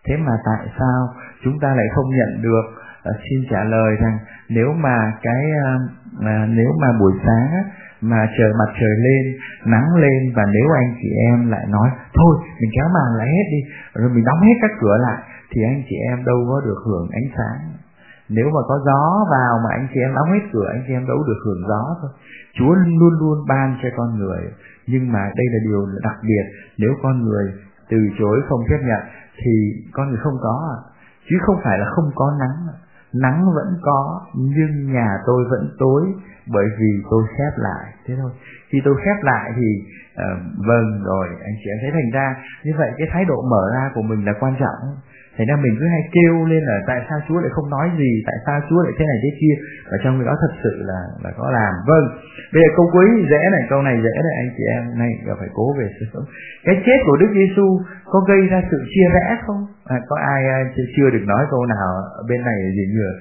Thế mà tại sao chúng ta lại không nhận được? À, xin trả lời rằng nếu mà cái à, nếu mà buổi sáng á, mà trời mặt trời lên nắng lên và nếu anh chị em lại nói thôi mình kéo màn lại hết đi rồi mình đóng hết các cửa lại thì anh chị em đâu có được hưởng ánh sáng. Nếu mà có gió vào mà anh chị em đóng hết cửa anh chị em đâu được hưởng gió thôi. Chúa luôn luôn ban cho con người. Nhưng mà đây là điều đặc biệt nếu con người từ chối không chấp nhận thì con người không có. À. chứ không phải là không có nắng. Nắng vẫn có nhưng nhà tôi vẫn tối bởi vì tôi khép lại. Thế thôi. Khi tôi khép lại thì uh, vâng rồi anh chị em thấy thành ra. Như vậy cái thái độ mở ra của mình là quan trọng. Thành ra mình cứ hay kêu lên là tại sao Chúa lại không nói gì, tại sao Chúa lại thế này thế kia. Và trong cái đó thật sự là là có làm. Vâng, bây giờ câu quý dễ này, câu này dễ này anh chị em nay là phải cố về sự sống. Cái chết của Đức Giêsu có gây ra sự chia rẽ không? À, có ai chưa, chưa được nói câu nào bên này gì người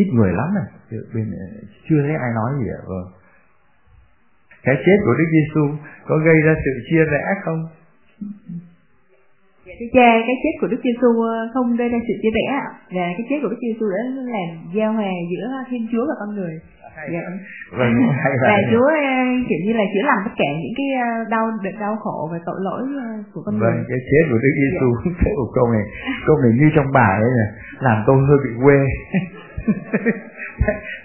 ít người lắm à. này, bên chưa thấy ai nói gì ạ. Vâng. Cái chết của Đức Giêsu có gây ra sự chia rẽ không? Dạ thưa cha, cái chết của Đức Giêsu ờ, không gây ra sự chia rẽ. Và cái chết của Đức Giêsu đã làm giao hòa giữa Thiên Chúa và con người. Dạ. Vâng, hay Và Chúa ờ, kiểu như là chữa lành tất cả những cái ờ, đau đau khổ và tội lỗi của con Vâng, người. cái chết của Đức Giêsu cái một câu này, câu này như trong bài ấy nè, làm tôi hơi bị quê.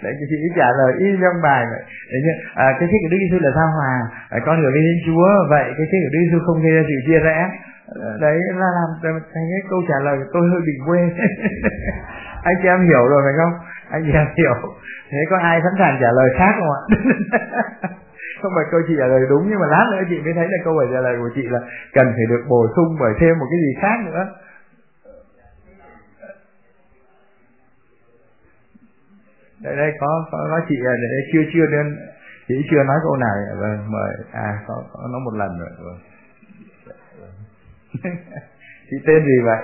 Đấy, chị chỉ trả lời y trong bài vậy. Đấy như, à, cái chết của Đức Giêsu là sao hòa, à, con người với Thiên Chúa, vậy cái chết của Đức Giêsu không gây ra sự chia rẽ. Ờ, đấy là làm thành cái câu trả lời của tôi hơi bị quê. anh chị em hiểu rồi phải không? Anh chị em hiểu. Thế có ai sẵn sàng trả lời khác không ạ? không phải câu chị trả lời đúng nhưng mà lát nữa chị mới thấy là câu hỏi trả lời của chị là cần phải được bổ sung bởi thêm một cái gì khác nữa đây đây có có, có chị à, để chưa chưa nên chị chưa nói câu này vâng mời à có, có nói một lần rồi vâng chị tên gì vậy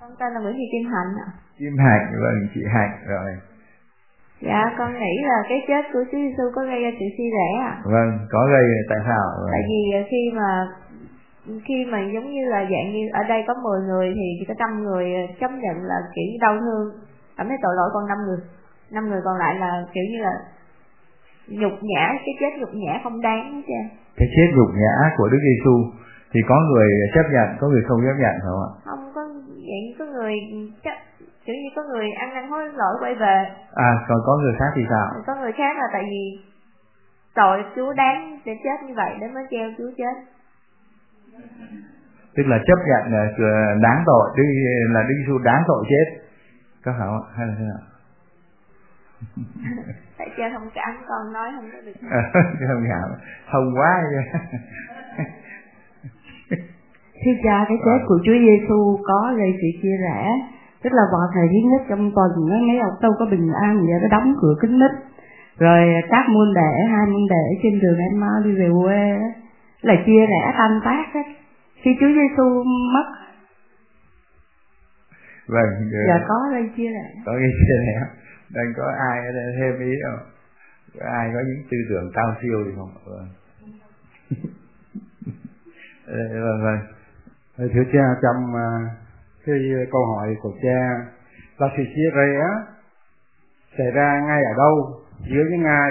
Con tên là Nguyễn Thị Kim Hạnh ạ. Kim Hạnh vâng chị Hạnh rồi Dạ, con nghĩ là cái chết của Chúa Giêsu có gây ra sự chia rẽ ạ. vâng có gây tại sao vâng. Tại vì ờ, khi mà khi mà giống như là dạng như ở đây có 10 người thì chỉ có 5 người ờ, chấp nhận là kiểu đau thương cảm thấy tội lỗi còn 5 người năm người còn lại là kiểu như là nhục nhã cái chết nhục nhã không đáng trơn cái chết nhục nhã của Đức Giêsu thì có người chấp nhận có người không chấp nhận phải không ạ? Không có vậy có người chấp kiểu như có người ăn năn hối lỗi quay về. À còn có người khác thì sao? Có người khác là tại vì tội Chúa đáng để chết như vậy đến mới treo Chúa chết. Tức là chấp nhận là đáng tội đi là Đức Giêsu đáng tội chết. Có phải không? Hay là thế nào? Tại cha thông cảm con nói không có được. Không cảm thông quá Thưa cha, cái chết của Chúa Giêsu có gây sự chia rẽ, tức là vào thời thứ nhất trong tuần mấy ông đâu có bình an vậy nó đóng cửa kính mít rồi các môn đệ hai môn đệ trên đường em mau đi về quê là chia rẽ tan tác hết khi Chúa Giêsu mất vâng dạ có đây chia rẽ. Có cái chia rẽ. Đang có ai ở đây thêm ý không? Có ai có những tư tưởng cao siêu gì không? Vâng. Vâng vâng thưa cha trong cái câu hỏi của cha. Là sự chia rẽ xảy ra ngay ở đâu giữa những ai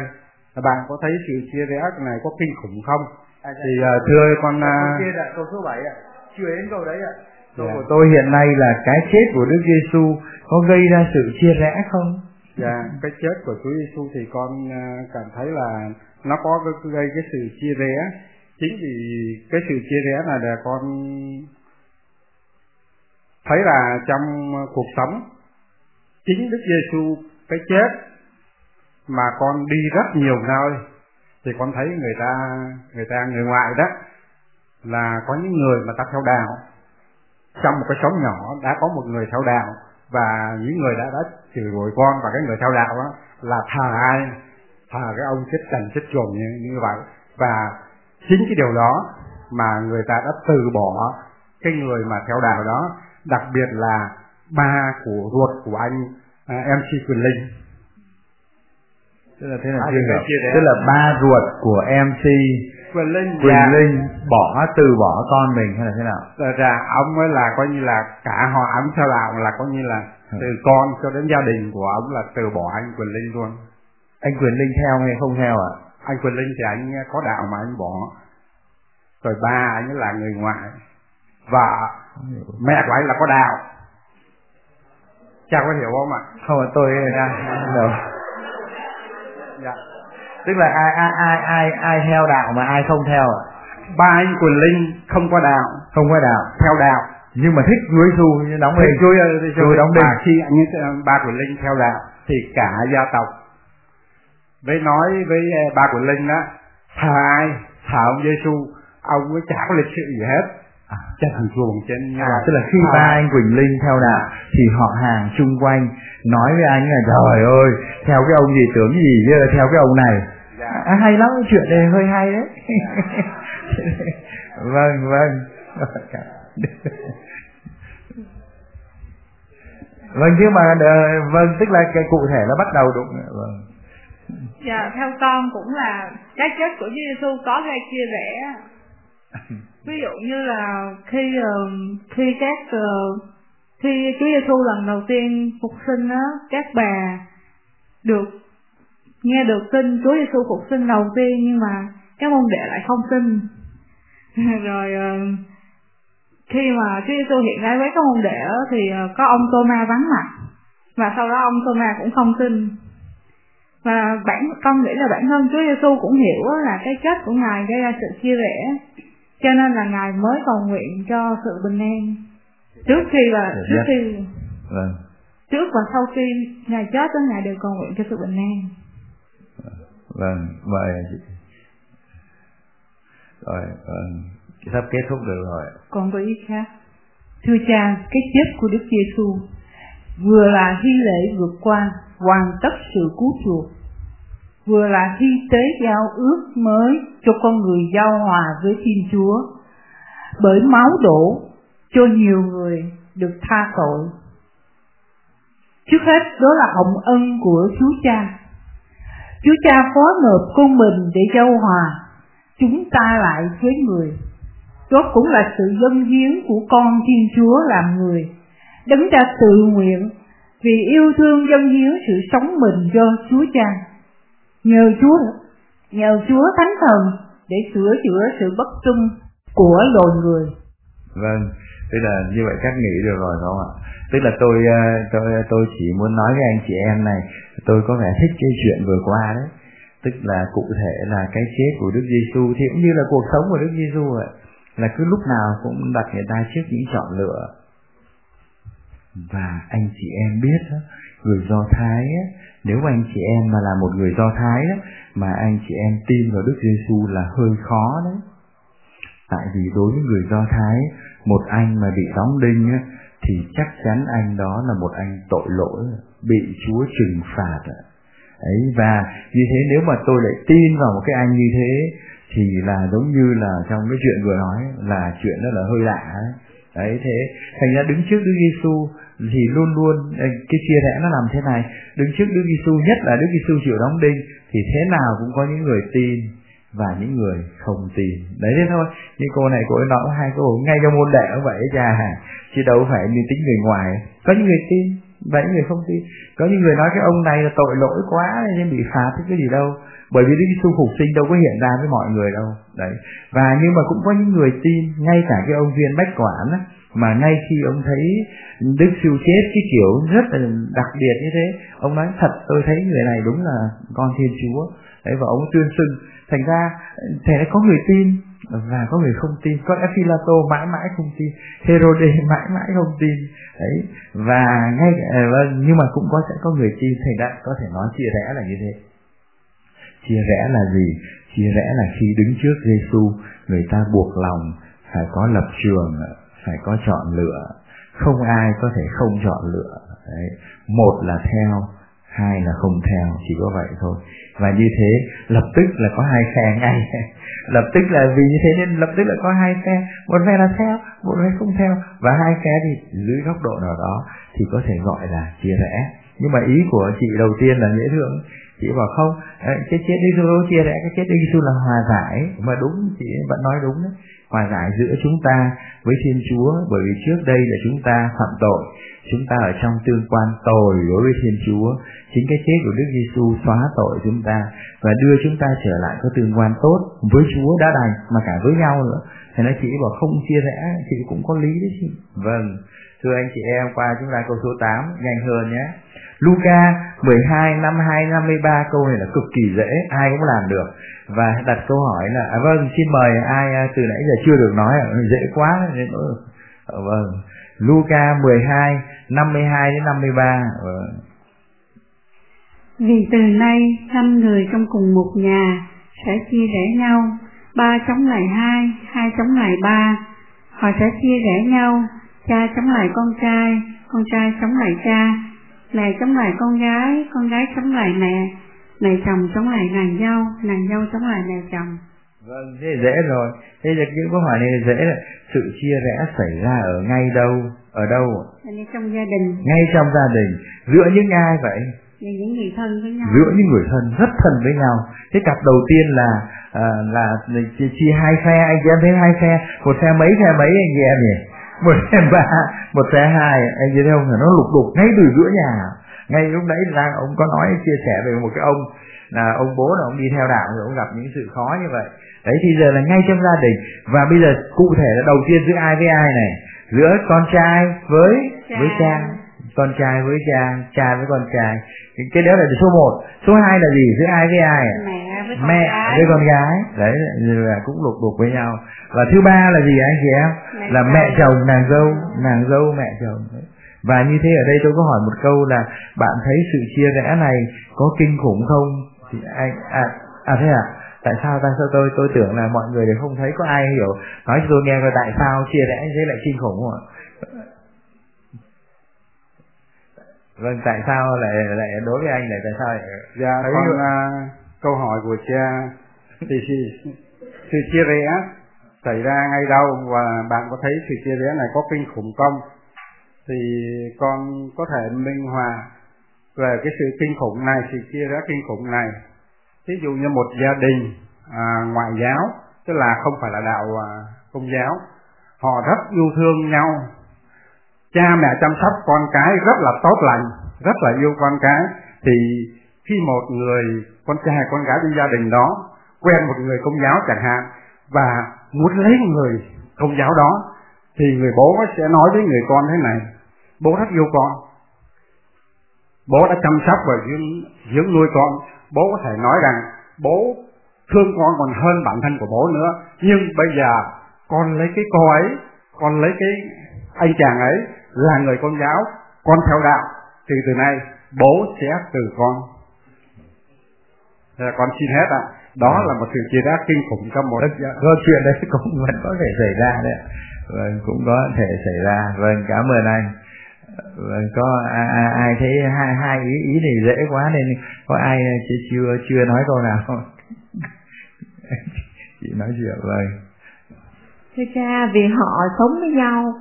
bạn có thấy sự chia rẽ này có kinh khủng không? À, thì uh, thưa con uh, kia là câu số 7 ạ. Chưa đến câu đấy ạ. Câu yeah. của tôi hiện nay là cái chết của Đức Giêsu có gây ra sự chia rẽ không? Dạ cái chết của Chúa Giêsu thì con uh, cảm thấy là nó có gây cái sự chia rẽ. Chính vì cái sự chia rẽ này là con thấy là trong cuộc sống chính Đức Giêsu cái chết mà con đi rất nhiều nơi thì con thấy người ta người ta người ngoại đó là có những người mà ta theo đạo. Trong một cái xóm nhỏ đã có một người theo đạo và những người đã đã chửi bội con và cái người theo đạo đó là thờ ai thờ cái ông chết trần chết chuồng như, như vậy. Và chính cái điều đó mà người ta đã từ bỏ cái người mà theo đạo đó đặc biệt là ba của ruột của anh à, MC Quyền Linh tức là thế là chưa hiểu tức là ba ruột của MC Quyền Linh Quyền dạ. Linh bỏ từ bỏ con mình hay là thế nào là ra ông ấy là coi như là cả họ ông theo đạo là coi như là ừ. từ con cho đến gia đình của ông là từ bỏ anh Quyền Linh luôn anh Quyền Linh theo hay không theo ạ à? anh Quyền Linh thì anh có đạo mà anh bỏ rồi ba anh là người ngoại và mẹ của anh là có đạo cha có hiểu không ạ? Không tôi đang hiểu. Dạ. tức là ai ai ai ai ai theo đạo mà ai không theo? À ba anh Quỳnh Linh không có đạo không có đạo theo đạo nhưng mà thích Chúa Giêsu đóng đinh Chúa Chúa đóng đinh khi anh ba Quỳnh Linh theo đạo thì cả gia tộc. Với nói với ba Quỳnh Linh đó thà ai? Thà ông Giêsu ông ấy chả có lịch sự gì hết à, chắc thằng chùa bằng trên à, tức là khi ba anh Quỳnh Linh theo đạo thì họ hàng chung quanh nói với anh là trời ơi theo cái ông gì tưởng gì chứ theo cái ông này. Dạ. à, hay lắm chuyện này hơi hay đấy. Vâng vâng. Vâng chứ mà vâng tức là cái cụ thể nó bắt đầu đúng. Vâng. Dạ theo con cũng là cái chết của Chúa Giêsu có gây chia rẽ ví dụ như là khi uh, khi các uh, khi Chúa Giêsu lần đầu tiên phục sinh á các bà được nghe được tin Chúa Giêsu phục sinh đầu tiên nhưng mà các môn đệ lại không tin. Rồi uh, khi mà Chúa Giêsu hiện ra với các môn đệ thì uh, có ông tôma vắng mặt và sau đó ông tôma cũng không tin. Và bản con nghĩ là bản thân Chúa Giêsu cũng hiểu là cái chết của ngài gây ra sự chia rẽ cho nên là ngài mới cầu nguyện cho sự bình an. Trước khi và dạ, trước dạ. khi vâng. trước và sau khi ngài chết đó ngài đều cầu nguyện cho sự bình an. Vâng mời rồi vâng. Sắp kết thúc được rồi. Còn có ý khác. Thưa cha cái chết của đức giêsu vừa là hy lễ vượt qua hoàn tất sự cứu chuộc vừa là hy tế giao ước mới cho con người giao hòa với Thiên Chúa. Bởi máu đổ cho nhiều người được tha tội. Trước hết, đó là hồng ân của Chúa Cha. Chúa Cha phó nộp con mình để giao hòa, chúng ta lại với người. Đó cũng là sự dân hiến của con Thiên Chúa làm người. Đấng đã tự nguyện vì yêu thương dân hiến sự sống mình cho Chúa Cha nhờ Chúa nhờ Chúa Thánh Thần để sửa chữa sự bất trung của loài người. Vâng, tức là như vậy các nghĩ được rồi đúng không ạ? Tức là tôi ờ, tôi ờ, tôi chỉ muốn nói với anh chị em này, tôi có vẻ thích cái chuyện vừa qua đấy. Tức là cụ thể là cái chết của Đức Giêsu thì cũng như là cuộc sống của Đức Giêsu vậy, là cứ lúc nào cũng đặt người ta trước những chọn lựa. Và anh chị em biết đó, người Do Thái á, nếu anh chị em mà là một người Do Thái đó, mà anh chị em tin vào Đức Giêsu là hơi khó đấy. Tại vì đối với người Do Thái, một anh mà bị đóng đinh á, thì chắc chắn anh đó là một anh tội lỗi, bị Chúa trừng phạt. Ấy và như thế nếu mà tôi lại tin vào một cái anh như thế thì là giống như là trong cái chuyện vừa nói là chuyện đó là hơi lạ ấy. Đấy thế thành ra đứng trước Đức Giêsu thì luôn luôn cái chia rẽ nó làm thế này đứng trước Đức Giêsu nhất là Đức Giêsu chịu đóng đinh thì thế nào cũng có những người tin và những người không tin. Đấy thế thôi. Như cô này cô ấy nói hai câu ngay trong môn đệ cũng vậy cha. Chứ đâu phải như tính người ngoài. Có những người tin và những người không tin. Có những người nói cái ông này là tội lỗi quá nên bị phạt thế cái gì đâu. Bởi vì Đức Giêsu phục sinh đâu có hiện ra với mọi người đâu. Đấy. Và nhưng mà cũng có những người tin ngay cả cái ông viên bách quản á, mà ngay khi ông thấy Đức Siêu chết cái kiểu rất là đặc biệt như thế, ông nói, thật, tôi thấy người này đúng là con Thiên Chúa. Đấy, và ông tuyên xưng. Thành ra thế có người tin và có người không tin. Con Ephilato mãi mãi không tin Herode mãi mãi không tin. Đấy, và ngay ờ, vâng nhưng mà cũng có sẽ có người tin. Thành ra có thể nói chia rẽ là như thế. Chia rẽ là gì? Chia rẽ là khi đứng trước Giêsu người ta buộc lòng phải có lập trường phải có chọn lựa. Không ai có thể không chọn lựa. Đấy. một là theo, hai là không theo, chỉ có vậy thôi. Và như thế, lập tức là có hai phe ngay. Lập tức là vì như thế nên lập tức là có hai phe. Một phe là theo, một phe không theo. Và hai phe thì dưới góc độ nào đó thì có thể gọi là chia rẽ. Nhưng mà ý của chị đầu tiên là dễ thương chị bảo không cái chết đi xu chia rẽ cái chết đi xu là hòa giải. Mà đúng, chị vẫn nói đúng đấy hòa giải giữa chúng ta với Thiên Chúa, bởi vì trước đây là chúng ta phạm tội, chúng ta ở trong tương quan tồi đối với Thiên Chúa. Chính cái chết của Đức Giêsu xóa tội chúng ta và đưa chúng ta trở lại có tương quan tốt với Chúa đã đành, mà cả với nhau nữa. Thì nó chỉ bảo không chia rẽ chị cũng có lý đấy chị. Vâng. Thưa anh chị em, qua chúng ta câu số 8 nhanh hơn nhé. Luca 12 năm 2 53 câu này là cực kỳ dễ, ai cũng làm được và đặt câu hỏi là à, vâng xin mời ai à, từ nãy giờ chưa được nói à, dễ quá nên vâng Luca 12 52 đến 53 vâng. Ờ. Vì từ nay năm người trong cùng một nhà sẽ chia rẽ nhau, ba chống lại hai, hai chống lại ba. Họ sẽ chia rẽ nhau, cha chống lại con trai, con trai chống lại cha, mẹ chống lại con gái, con gái chống lại mẹ, mẹ chồng chống lại nàng dâu, nàng dâu chống lại mẹ chồng. Vâng, thế dễ rồi. Thế là cái câu hỏi này dễ là sự chia rẽ xảy ra ở ngay đâu? Ở đâu? Ngay trong gia đình. Ngay trong gia đình. Giữa những ai vậy? Giữa những người thân với nhau. Giữa những người thân rất thân với nhau. Cái cặp đầu tiên là à, là chia, chia hai phe, anh chị em thấy hai phe, một phe mấy phe mấy anh chị em nhỉ? Một phe ba, một phe hai, anh chị thấy không? Nó lục đục ngay từ giữa nhà. Ngay lúc đấy là ông có nói chia sẻ về một cái ông là ông bố là ông đi theo đạo rồi ông gặp những sự khó như vậy. Đấy thì giờ là ngay trong gia đình. Và bây giờ cụ thể là đầu tiên giữa ai với ai này? Giữa con trai với cha. với cha. Con trai với cha cha với con trai. Cái, cái đó là số 1 số 2 là gì? Giữa ai với ai? Mẹ với con mẹ gái. với con gái. Đấy là cũng lục đục với nhau. Và thứ ba là gì anh chị em? Mẹ là chồng. mẹ chồng. nàng dâu. Nàng dâu mẹ chồng. đấy. Và như thế ở đây tôi có hỏi một câu là bạn thấy sự chia rẽ này có kinh khủng không? Thì anh à, à thế à? Tại sao tại sao tôi tôi tưởng là mọi người đều không thấy có ai hiểu? Nói cho tôi nghe coi tại sao chia rẽ như thế lại kinh khủng không ạ? Vâng tại sao lại lại đối với anh lại tại sao lại dạ thấy con à, câu hỏi của cha thì sự, sự chia rẽ xảy ra ngay đâu và bạn có thấy sự chia rẽ này có kinh khủng không thì con có thể minh hòa về cái sự kinh khủng này sự chia rẽ kinh khủng này. Ví dụ như một gia đình à, ngoại giáo tức là không phải là đạo à, công giáo họ rất yêu thương nhau. Cha mẹ chăm sóc con cái rất là tốt lành rất là yêu con cái. Thì khi một người con trai con gái trong gia đình đó quen một người công giáo chẳng hạn và muốn lấy người công giáo đó thì người bố sẽ nói với người con thế này bố rất yêu con. Bố đã chăm sóc và dưỡng, dưỡng nuôi con. Bố có thể nói rằng bố thương con còn hơn bản thân của bố nữa. Nhưng bây giờ con lấy cái cô ấy con lấy cái anh chàng ấy là người con giáo con theo đạo. Thì từ nay bố sẽ từ con. Thế là con xin hết ạ. Đó là một sự chia rác kinh khủng trong một vâng, câu chuyện đấy cũng vẫn có thể xảy ra đấy vâng cũng có thể xảy ra. Vâng cảm ơn anh có ai, ai, ai thấy hai hai ý ý này dễ quá nên có ai chưa chưa nói câu nào không? Chị nói chuyện rồi thưa cha vì họ sống với nhau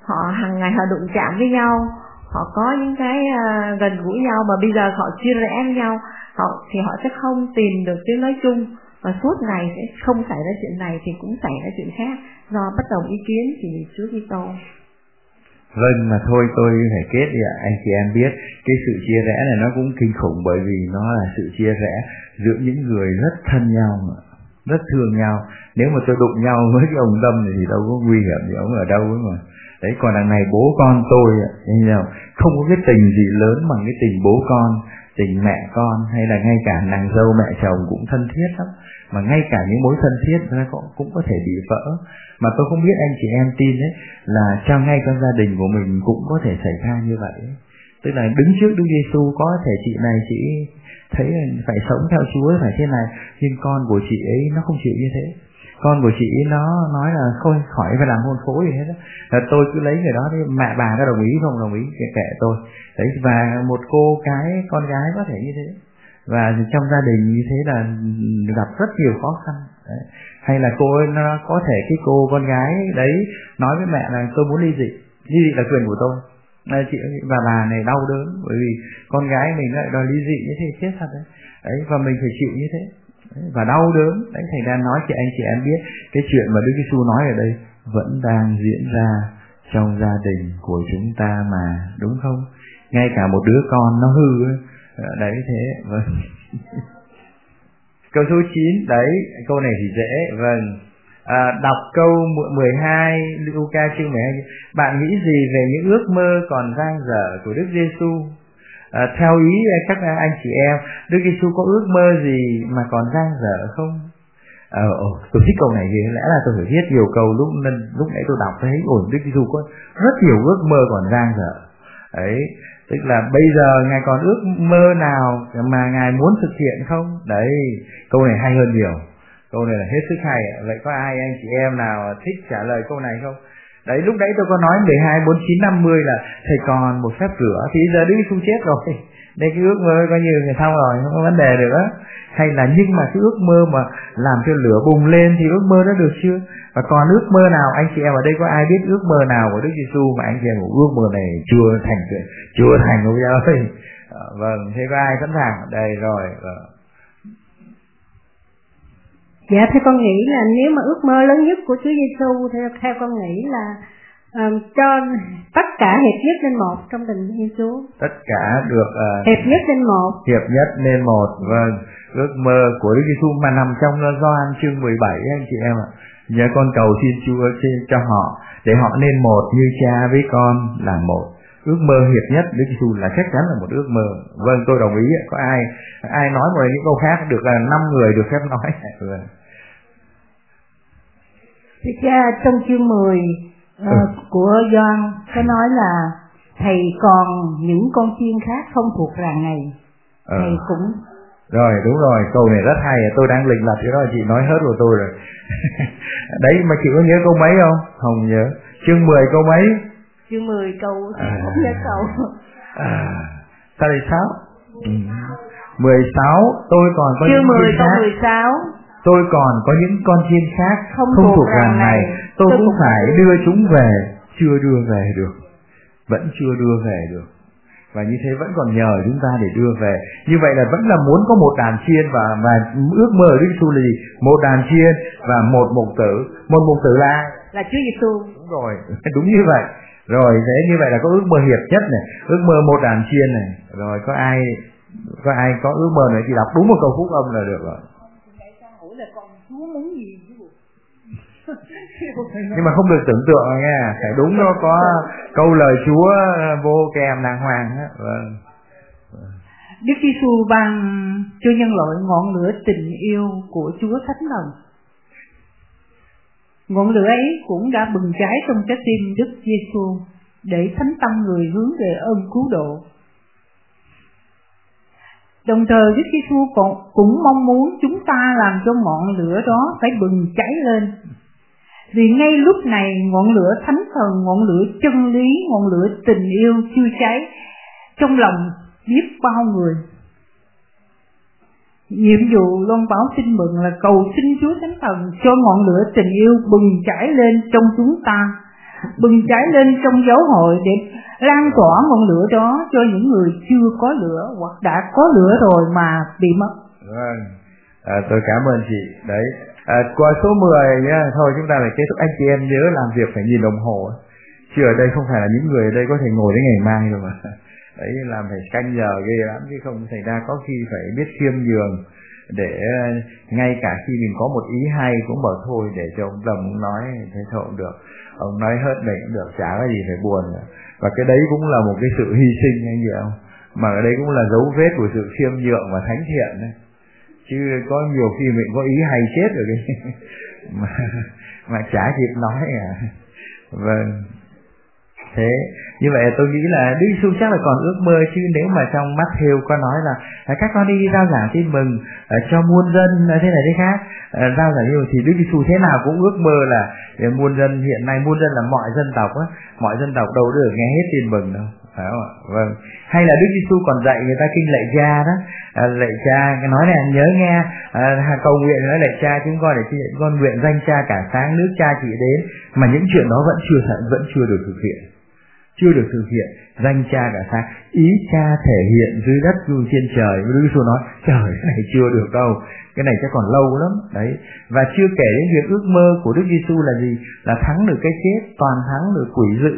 họ hàng ngày họ đụng chạm với nhau họ có những cái uh, gần gũi nhau mà bây giờ họ chia rẽ với nhau họ thì họ sẽ không tìm được tiếng nói chung. Và suốt ngày sẽ không xảy ra chuyện này thì cũng xảy ra chuyện khác. Do bất đồng ý kiến thì Chúa Kitô Vâng mà thôi, tôi phải kết đi ạ. Anh chị em biết, Cái sự chia rẽ này nó cũng kinh khủng Bởi vì nó là sự chia rẽ Giữa những người rất thân nhau Rất thương nhau. Nếu mà tôi đụng nhau với cái ông Tâm Thì đâu có nguy hiểm gì, ông ở đâu ấy mà. Đấy, còn đằng này bố con tôi ạ Không có cái tình gì lớn Bằng cái tình bố con, Tình mẹ con, hay là ngay cả nàng dâu mẹ chồng Cũng thân thiết lắm. Mà ngay cả những mối thân thiết nó cũng có thể bị vỡ. Mà tôi không biết anh chị em tin đấy là trong ngay trong gia đình của mình cũng có thể xảy ra như vậy tức là đứng trước Đức Giêsu có thể chị này chị thấy phải sống theo Chúa phải thế này nhưng con của chị ấy nó không chịu như thế. Con của chị ấy nó nói là không khỏi phải làm hôn phối gì hết đó. là tôi cứ lấy người đó đi mẹ bà có đồng ý không đồng ý kệ, kệ tôi. Đấy và một cô cái con gái có thể như thế và trong gia đình như thế là gặp rất nhiều khó khăn. Đấy. Hay là cô ấy nó có thể cái cô con gái đấy nói với mẹ là tôi muốn ly dị ly dị là quyền của tôi. Chị và bà này đau đớn bởi vì con gái mình lại đòi ly dị như thế chết thật đấy. Đấy và mình phải chịu như thế. Đấy, và đau đớn. Đấy thành ra nói chị anh chị em biết cái chuyện mà Đức Giêsu nói ở đây vẫn đang diễn ra trong gia đình của chúng ta mà đúng không? Ngay cả một đứa con nó hư ấy, Ờ, đấy thế vâng Câu số 9, đấy, câu này thì dễ, vâng. À, đọc câu 12, Luca chương 12, bạn nghĩ gì về những ước mơ còn dang dở của Đức Giêsu? À, theo ý à, các anh chị em, Đức Giêsu có ước mơ gì mà còn dang dở không? Ờ, à, tôi thích câu này vì lẽ là tôi phải viết nhiều câu lúc lúc nãy tôi đọc thấy ổn Đức Giêsu có rất nhiều ước mơ còn dang dở. Đấy, tức là bây giờ ngài còn ước mơ nào mà ngài muốn thực hiện không? Đấy câu này hay hơn nhiều. Câu này là hết sức hay. Vậy có ai anh chị em nào thích trả lời câu này không? Đấy lúc đấy tôi có nói 12, 49, 50 là thầy còn một phép rửa thì giờ Đức không chết rồi. Đây cái ước mơ coi như người xong rồi không có vấn đề được á hay là nhưng mà cái ước mơ mà làm cho lửa bùng lên thì ước mơ đó được chưa? Và còn ước mơ nào anh chị em ở đây có ai biết ước mơ nào của Đức Giêsu mà anh chị em ước mơ này chưa thành chưa thành đâu ơi à, vâng thế có ai sẵn sàng đây rồi vâng. dạ theo con nghĩ là nếu mà ước mơ lớn nhất của Chúa Giêsu theo theo con nghĩ là um, cho tất cả hiệp nhất lên một trong tình Thiên Chúa. Tất cả được uh, hiệp nhất lên một. Hiệp nhất lên một, vâng. Ước mơ của Đức Giêsu mà nằm trong Gioan chương 17 anh chị em ạ. Nhớ con cầu xin Chúa cho họ để họ nên một như cha với con là một. Ước mơ hiệp nhất Đức Giêsu là chắc chắn là một ước mơ. Vâng, tôi đồng ý. Có ai ai nói một những câu khác được là năm người được phép nói. Vâng. Thưa cha, trong chương 10 uh, ừ. của Doan có nói là thầy còn những con chiên khác không thuộc ràng này. Ừ. Thầy cũng rồi đúng rồi câu này rất hay tôi đang lịch lập cái đó chị nói hết của tôi rồi. Đấy mà chị có nhớ câu mấy không? Không nhớ. Chương 10 câu mấy? Chương 10 câu à, không nhớ câu. À, sao sáu. Ừ. 16 tôi còn có chương những 10 câu khác. 16 tôi còn có những con chiên khác không, không thuộc thuộc ràng này. tôi, tôi cũng phải đưa chúng về chưa đưa về được. Vẫn chưa đưa về được và như thế vẫn còn nhờ chúng ta để đưa về. Như vậy là vẫn là muốn có một đàn chiên và và ước mơ Đức Giêsu là gì? Một đàn chiên và một mục tử. Một mục tử là là Chúa Giêsu đúng rồi. Đúng như vậy. Rồi thế như vậy là có ước mơ hiệp nhất này. Ước mơ một đàn chiên này. Rồi có ai có ai có ước mơ này thì đọc đúng một câu phúc âm là được rồi nhưng mà không được tưởng tượng nha, phải đúng nó có câu lời Chúa ờ, vô kèm đàng hoàng á vâng Đức Giêsu ban cho nhân loại ngọn lửa tình yêu của Chúa Thánh Thần. Ngọn lửa ấy cũng đã bừng cháy trong trái tim Đức Giêsu để thánh tâm người hướng về ơn cứu độ. Đồng thời Đức Giêsu còn, cũng mong muốn chúng ta làm cho ngọn lửa đó phải bừng cháy lên. Vì ngay lúc này ngọn lửa thánh thần, ngọn lửa chân lý, ngọn lửa tình yêu chưa cháy trong lòng biết bao người. Nhiệm vụ loan báo tin mừng là cầu xin Chúa Thánh Thần cho ngọn lửa tình yêu bừng cháy lên trong chúng ta, bừng cháy lên trong giáo hội để lan tỏa ngọn lửa đó cho những người chưa có lửa hoặc đã có lửa rồi mà bị mất. Vâng, à, tôi cảm ơn chị. Đấy, Ờ, à, qua số 10 nhá, thôi chúng ta phải kết thúc. Anh chị em nhớ làm việc phải nhìn đồng hồ. Chứ ở đây không phải là những người ở đây có thể ngồi đến ngày mai rồi mà đấy làm phải canh giờ ghê lắm chứ không xảy ra có khi phải biết khiêm nhường để ờ, ngay cả khi mình có một ý hay cũng bảo thôi để cho ông đồng nói thế thôi cũng được ông nói hết này cũng được chả có gì phải buồn nữa. và cái đấy cũng là một cái sự hy sinh anh chị không mà ở đây cũng là dấu vết của sự khiêm nhượng và thánh thiện đấy chứ có nhiều khi mình có ý hay chết rồi cái mà mà chả kịp nói à. Vâng. Thế, như vậy tôi nghĩ là Đức Giêsu chắc là còn ước mơ chứ. Nếu mà trong Matthew có nói là à, các con đi giao giảng tin mừng à, cho muôn dân thế này thế khác. À, giao giảng nhiều thì Đức Giêsu thế nào cũng ước mơ là muôn dân, hiện nay muôn dân là mọi dân tộc á. Mọi dân tộc đâu được nghe hết tin mừng đâu phải không ạ? Vâng. Hay là Đức Giêsu còn dạy người ta kinh lạy cha đó. À, lạy cha nói này nhớ nghe. À, cầu nguyện nói lạy cha chúng con để chúng con nguyện danh cha cả sáng nước cha chỉ đến. Mà những chuyện đó vẫn chưa vẫn chưa được thực hiện. Chưa được thực hiện danh cha cả sáng. Ý cha thể hiện dưới đất như trên trời. Đức Giêsu nói trời cái này chưa được đâu. Cái này chắc còn lâu lắm. Đấy. Và chưa kể đến việc ước mơ của Đức Giêsu là gì? Là thắng được cái chết toàn thắng được quỷ dữ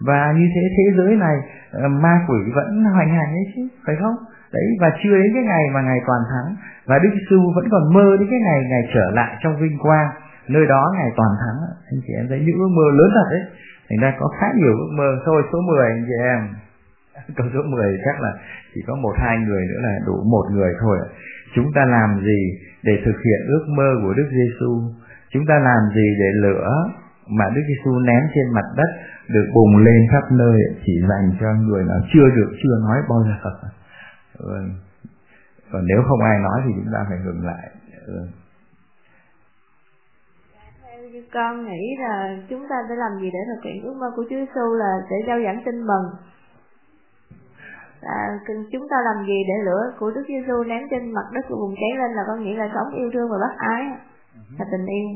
và như thế thế giới này ờ, ma quỷ vẫn hoành hành ấy chứ, phải không? Đấy, và chưa đến cái ngày mà ngày toàn thắng. Và Đức Giêsu vẫn còn mơ đến cái ngày ngày trở lại trong vinh quang. Nơi đó ngày toàn thắng. Anh chị em thấy những ước mơ lớn thật đấy. Thành ra có khá nhiều ước mơ. Thôi, số 10 anh chị em. Câu số 10 chắc là chỉ có một, hai người nữa là đủ một người thôi chúng ta làm gì để thực hiện ước mơ của Đức Giêsu chúng ta làm gì để lửa mà Đức Giêsu ném trên mặt đất được bùng lên khắp nơi chỉ dành cho người nào chưa được chưa nói bao giờ. Vâng. còn nếu không ai nói thì chúng ta phải ngừng lại. Vâng con nghĩ là chúng ta phải làm gì để thực hiện ước mơ của Chúa Giêsu là để giao giảng tin mừng. À, chúng ta làm gì để lửa của Đức Giêsu ném trên mặt đất của vùng cháy lên là có nghĩa là sống yêu thương và bác ái là tình yêu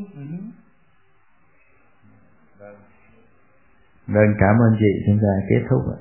Vâng, cảm ơn chị, chúng ta kết thúc ạ.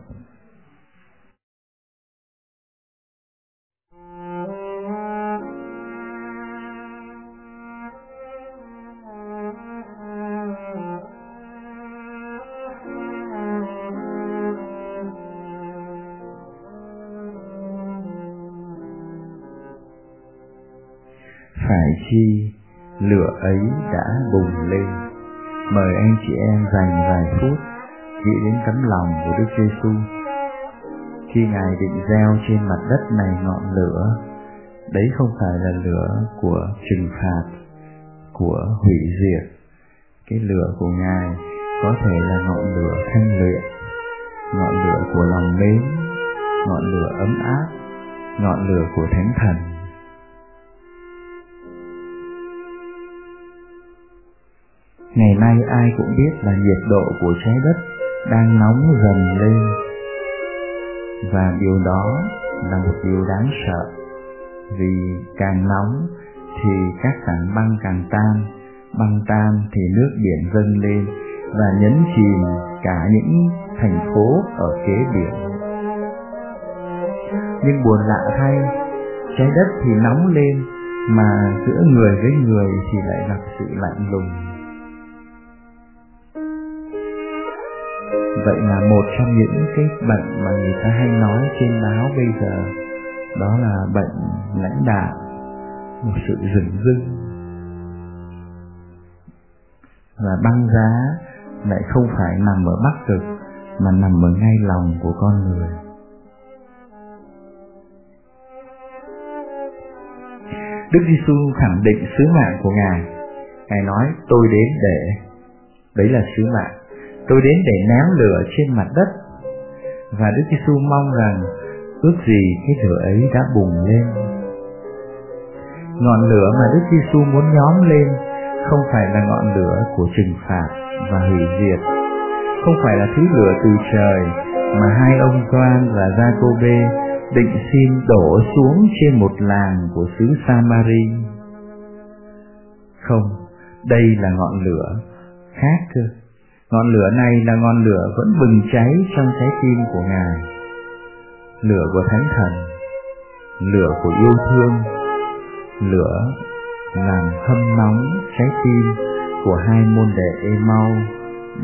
phải chi lửa ấy đã bùng lên mời anh chị em dành vài phút nghĩ đến tấm lòng của Đức Giêsu. Khi Ngài định gieo trên mặt đất này ngọn lửa, đấy không phải là lửa của trừng phạt, của hủy diệt. Cái lửa của Ngài có thể là ngọn lửa thanh luyện, ngọn lửa của lòng mến, ngọn lửa ấm áp, ngọn lửa của thánh thần. Ngày nay ai cũng biết là nhiệt độ của trái đất đang nóng dần lên. Và điều đó là một điều đáng sợ, vì càng nóng thì các tảng băng càng tan, băng tan thì nước biển dâng lên và nhấn chìm cả những thành phố ở kế biển. Nhưng buồn lạ thay, trái đất thì nóng lên mà giữa người với người thì lại gặp sự lạnh lùng. Vậy là một trong những cái bệnh mà người ta hay nói trên báo bây giờ đó là bệnh lãnh đạo một sự rừng rưng. Và băng giá lại không phải nằm ở bắc cực mà nằm ở ngay lòng của con người. Đức Giêsu khẳng định sứ mạng của Ngài. Ngài nói, tôi đến để, đấy là sứ mạng, tôi đến để ném lửa trên mặt đất. Và Đức Giêsu mong rằng ước gì cái lửa ấy đã bùng lên. Ngọn lửa mà Đức Giêsu muốn nhóm lên không phải là ngọn lửa của trừng phạt và hủy diệt, không phải là thứ lửa từ trời mà hai ông Gioan và Giacôbê định xin đổ xuống trên một làng của xứ Samari. Không, đây là ngọn lửa khác cơ. Ngọn lửa này là ngọn lửa vẫn bừng cháy trong trái tim của Ngài. Lửa của Thánh Thần, lửa của yêu thương, lửa làm hâm nóng trái tim của hai môn đệ Emau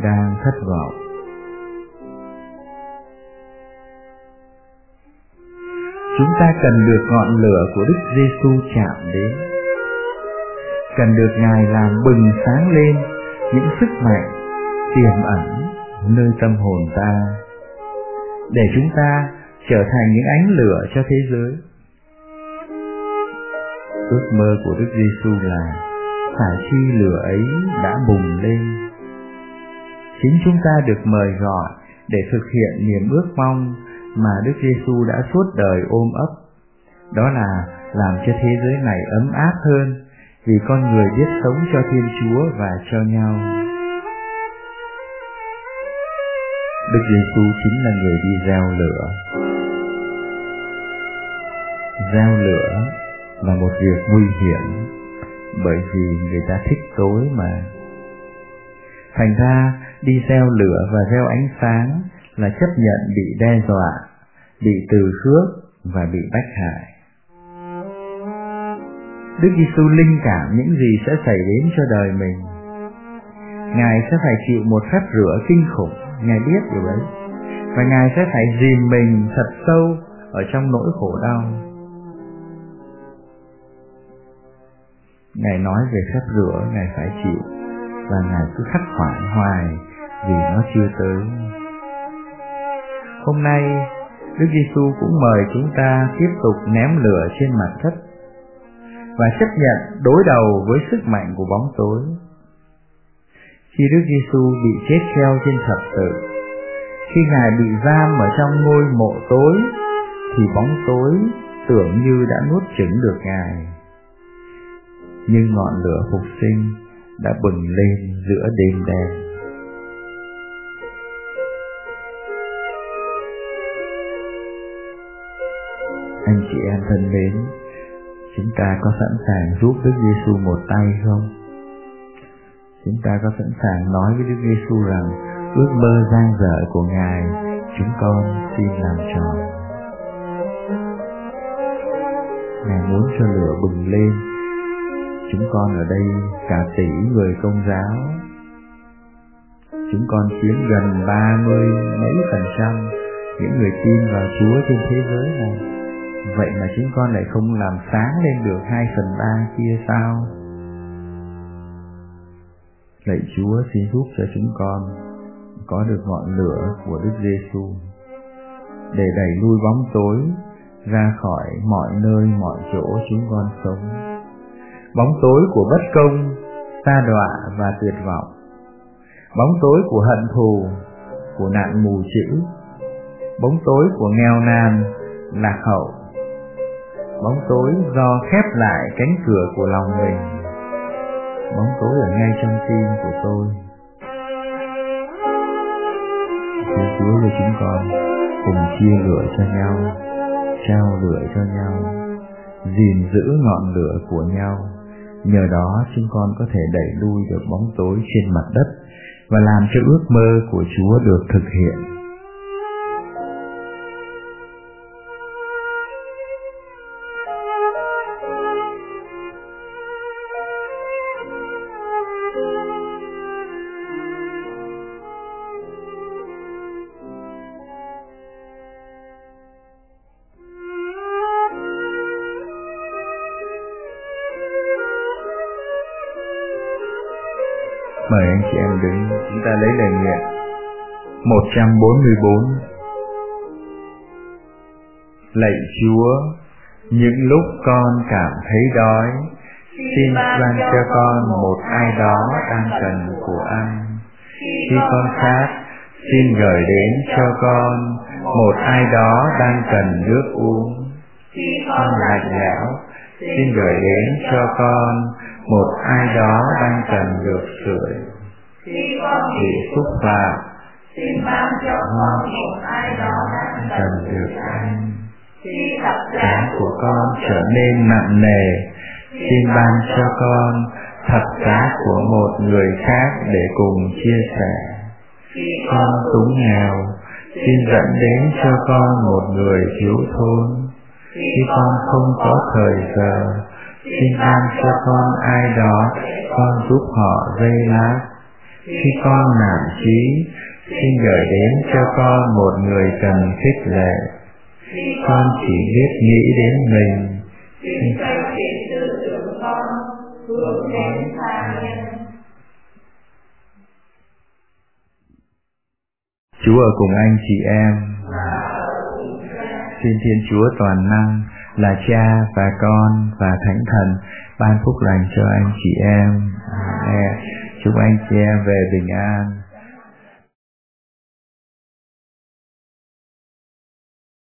đang thất vọng. Chúng ta cần được ngọn lửa của Đức Giêsu chạm đến. Cần được Ngài làm bừng sáng lên những sức mạnh tiềm ẩn nơi tâm hồn ta, để chúng ta trở thành những ánh lửa cho thế giới. Ước mơ của Đức Giêsu là phải khi lửa ấy đã bùng lên. Chính chúng ta được mời gọi để thực hiện niềm ước mong mà Đức Giêsu đã suốt đời ôm ấp. Đó là làm cho thế giới này ấm áp hơn vì con người biết sống cho Thiên Chúa và cho nhau. Đức Giêsu chính là người đi gieo lửa. Gieo lửa là một việc nguy hiểm bởi vì người ta thích tối mà. Thành ra đi gieo lửa và gieo ánh sáng là chấp nhận bị đe dọa, bị từ khước và bị bách hại. Đức Giêsu linh cảm những gì sẽ xảy đến cho đời mình. Ngài sẽ phải chịu một phép rửa kinh khủng, Ngài biết điều ấy Và Ngài sẽ phải dìm mình thật sâu ở trong nỗi khổ đau. Ngài nói về phép rửa Ngài phải chịu và Ngài cứ khắc khoải hoài vì nó chưa tới. Hôm nay, Đức Giêsu cũng mời chúng ta tiếp tục ném lửa trên mặt đất và chấp nhận đối đầu với sức mạnh của bóng tối. Khi Đức Giêsu bị chết treo trên thập tự, khi Ngài bị giam ở trong ngôi mộ tối, thì bóng tối tưởng như đã nuốt chửng được Ngài. Nhưng ngọn lửa phục sinh đã bừng lên giữa đêm đen. Anh chị em thân mến, chúng ta có sẵn sàng giúp Đức Giêsu một tay không? Chúng ta có sẵn sàng nói với Đức Giêsu rằng, ước mơ giang dở của Ngài, chúng con xin làm tròn. Ngài muốn cho lửa bừng lên. Chúng con ở đây cả tỷ người công giáo. Chúng con chiếm gần ba mươi mấy phần trăm những người tin vào Chúa trên thế giới này Vậy mà chúng con lại không làm sáng lên được hai phần ba kia sao? Lạy Chúa xin giúp cho chúng con có được ngọn lửa của Đức Giêsu để đẩy lui bóng tối ra khỏi mọi nơi mọi chỗ chúng con sống. Bóng tối của bất công, xa đọa và tuyệt vọng. Bóng tối của hận thù, của nạn mù chữ. Bóng tối của nghèo nàn, lạc hậu bóng tối do khép lại cánh cửa của lòng mình bóng tối ở ngay trong tim của tôi. Xin Chúa với chúng con, cùng chia lửa cho nhau, trao lửa cho nhau, gìn giữ ngọn lửa của nhau. Nhờ đó chúng con có thể đẩy lui được bóng tối trên mặt đất và làm cho ước mơ của Chúa được thực hiện. Chị em đứng, chúng ta lấy lời nguyện. 144 Lạy Chúa, những lúc con cảm thấy đói, xin ban cho con một ai đó đang cần của ăn. Khi con khát, xin gửi đến cho con một ai đó đang cần nước uống. Khi con lạnh lẽo, xin gửi đến cho con một ai đó đang cần được sưởi. Khi con bị xúc phạm, xin ban cho con một ai đó đang cần được anh Khi tập giá của con trở nên nặng nề, xin ban cho con thập giá của một người khác để cùng chia sẻ. Con túng nghèo, xin dẫn đến cho con một người thiếu thốn. Khi con không có thời giờ, xin ban cho con ai đó, con giúp họ dây lát. Khi con nản trí, xin gửi đến cho con một người cần khích lệ. Con chỉ biết nghĩ đến mình. Xin thay chuyện tư tưởng con hướng đến tha nhân. Chúa ở cùng anh chị em. Xin Thiên Chúa toàn năng là Cha và Con và Thánh Thần ban phúc lành cho anh chị em. Amen. Chúc anh chị em về bình an.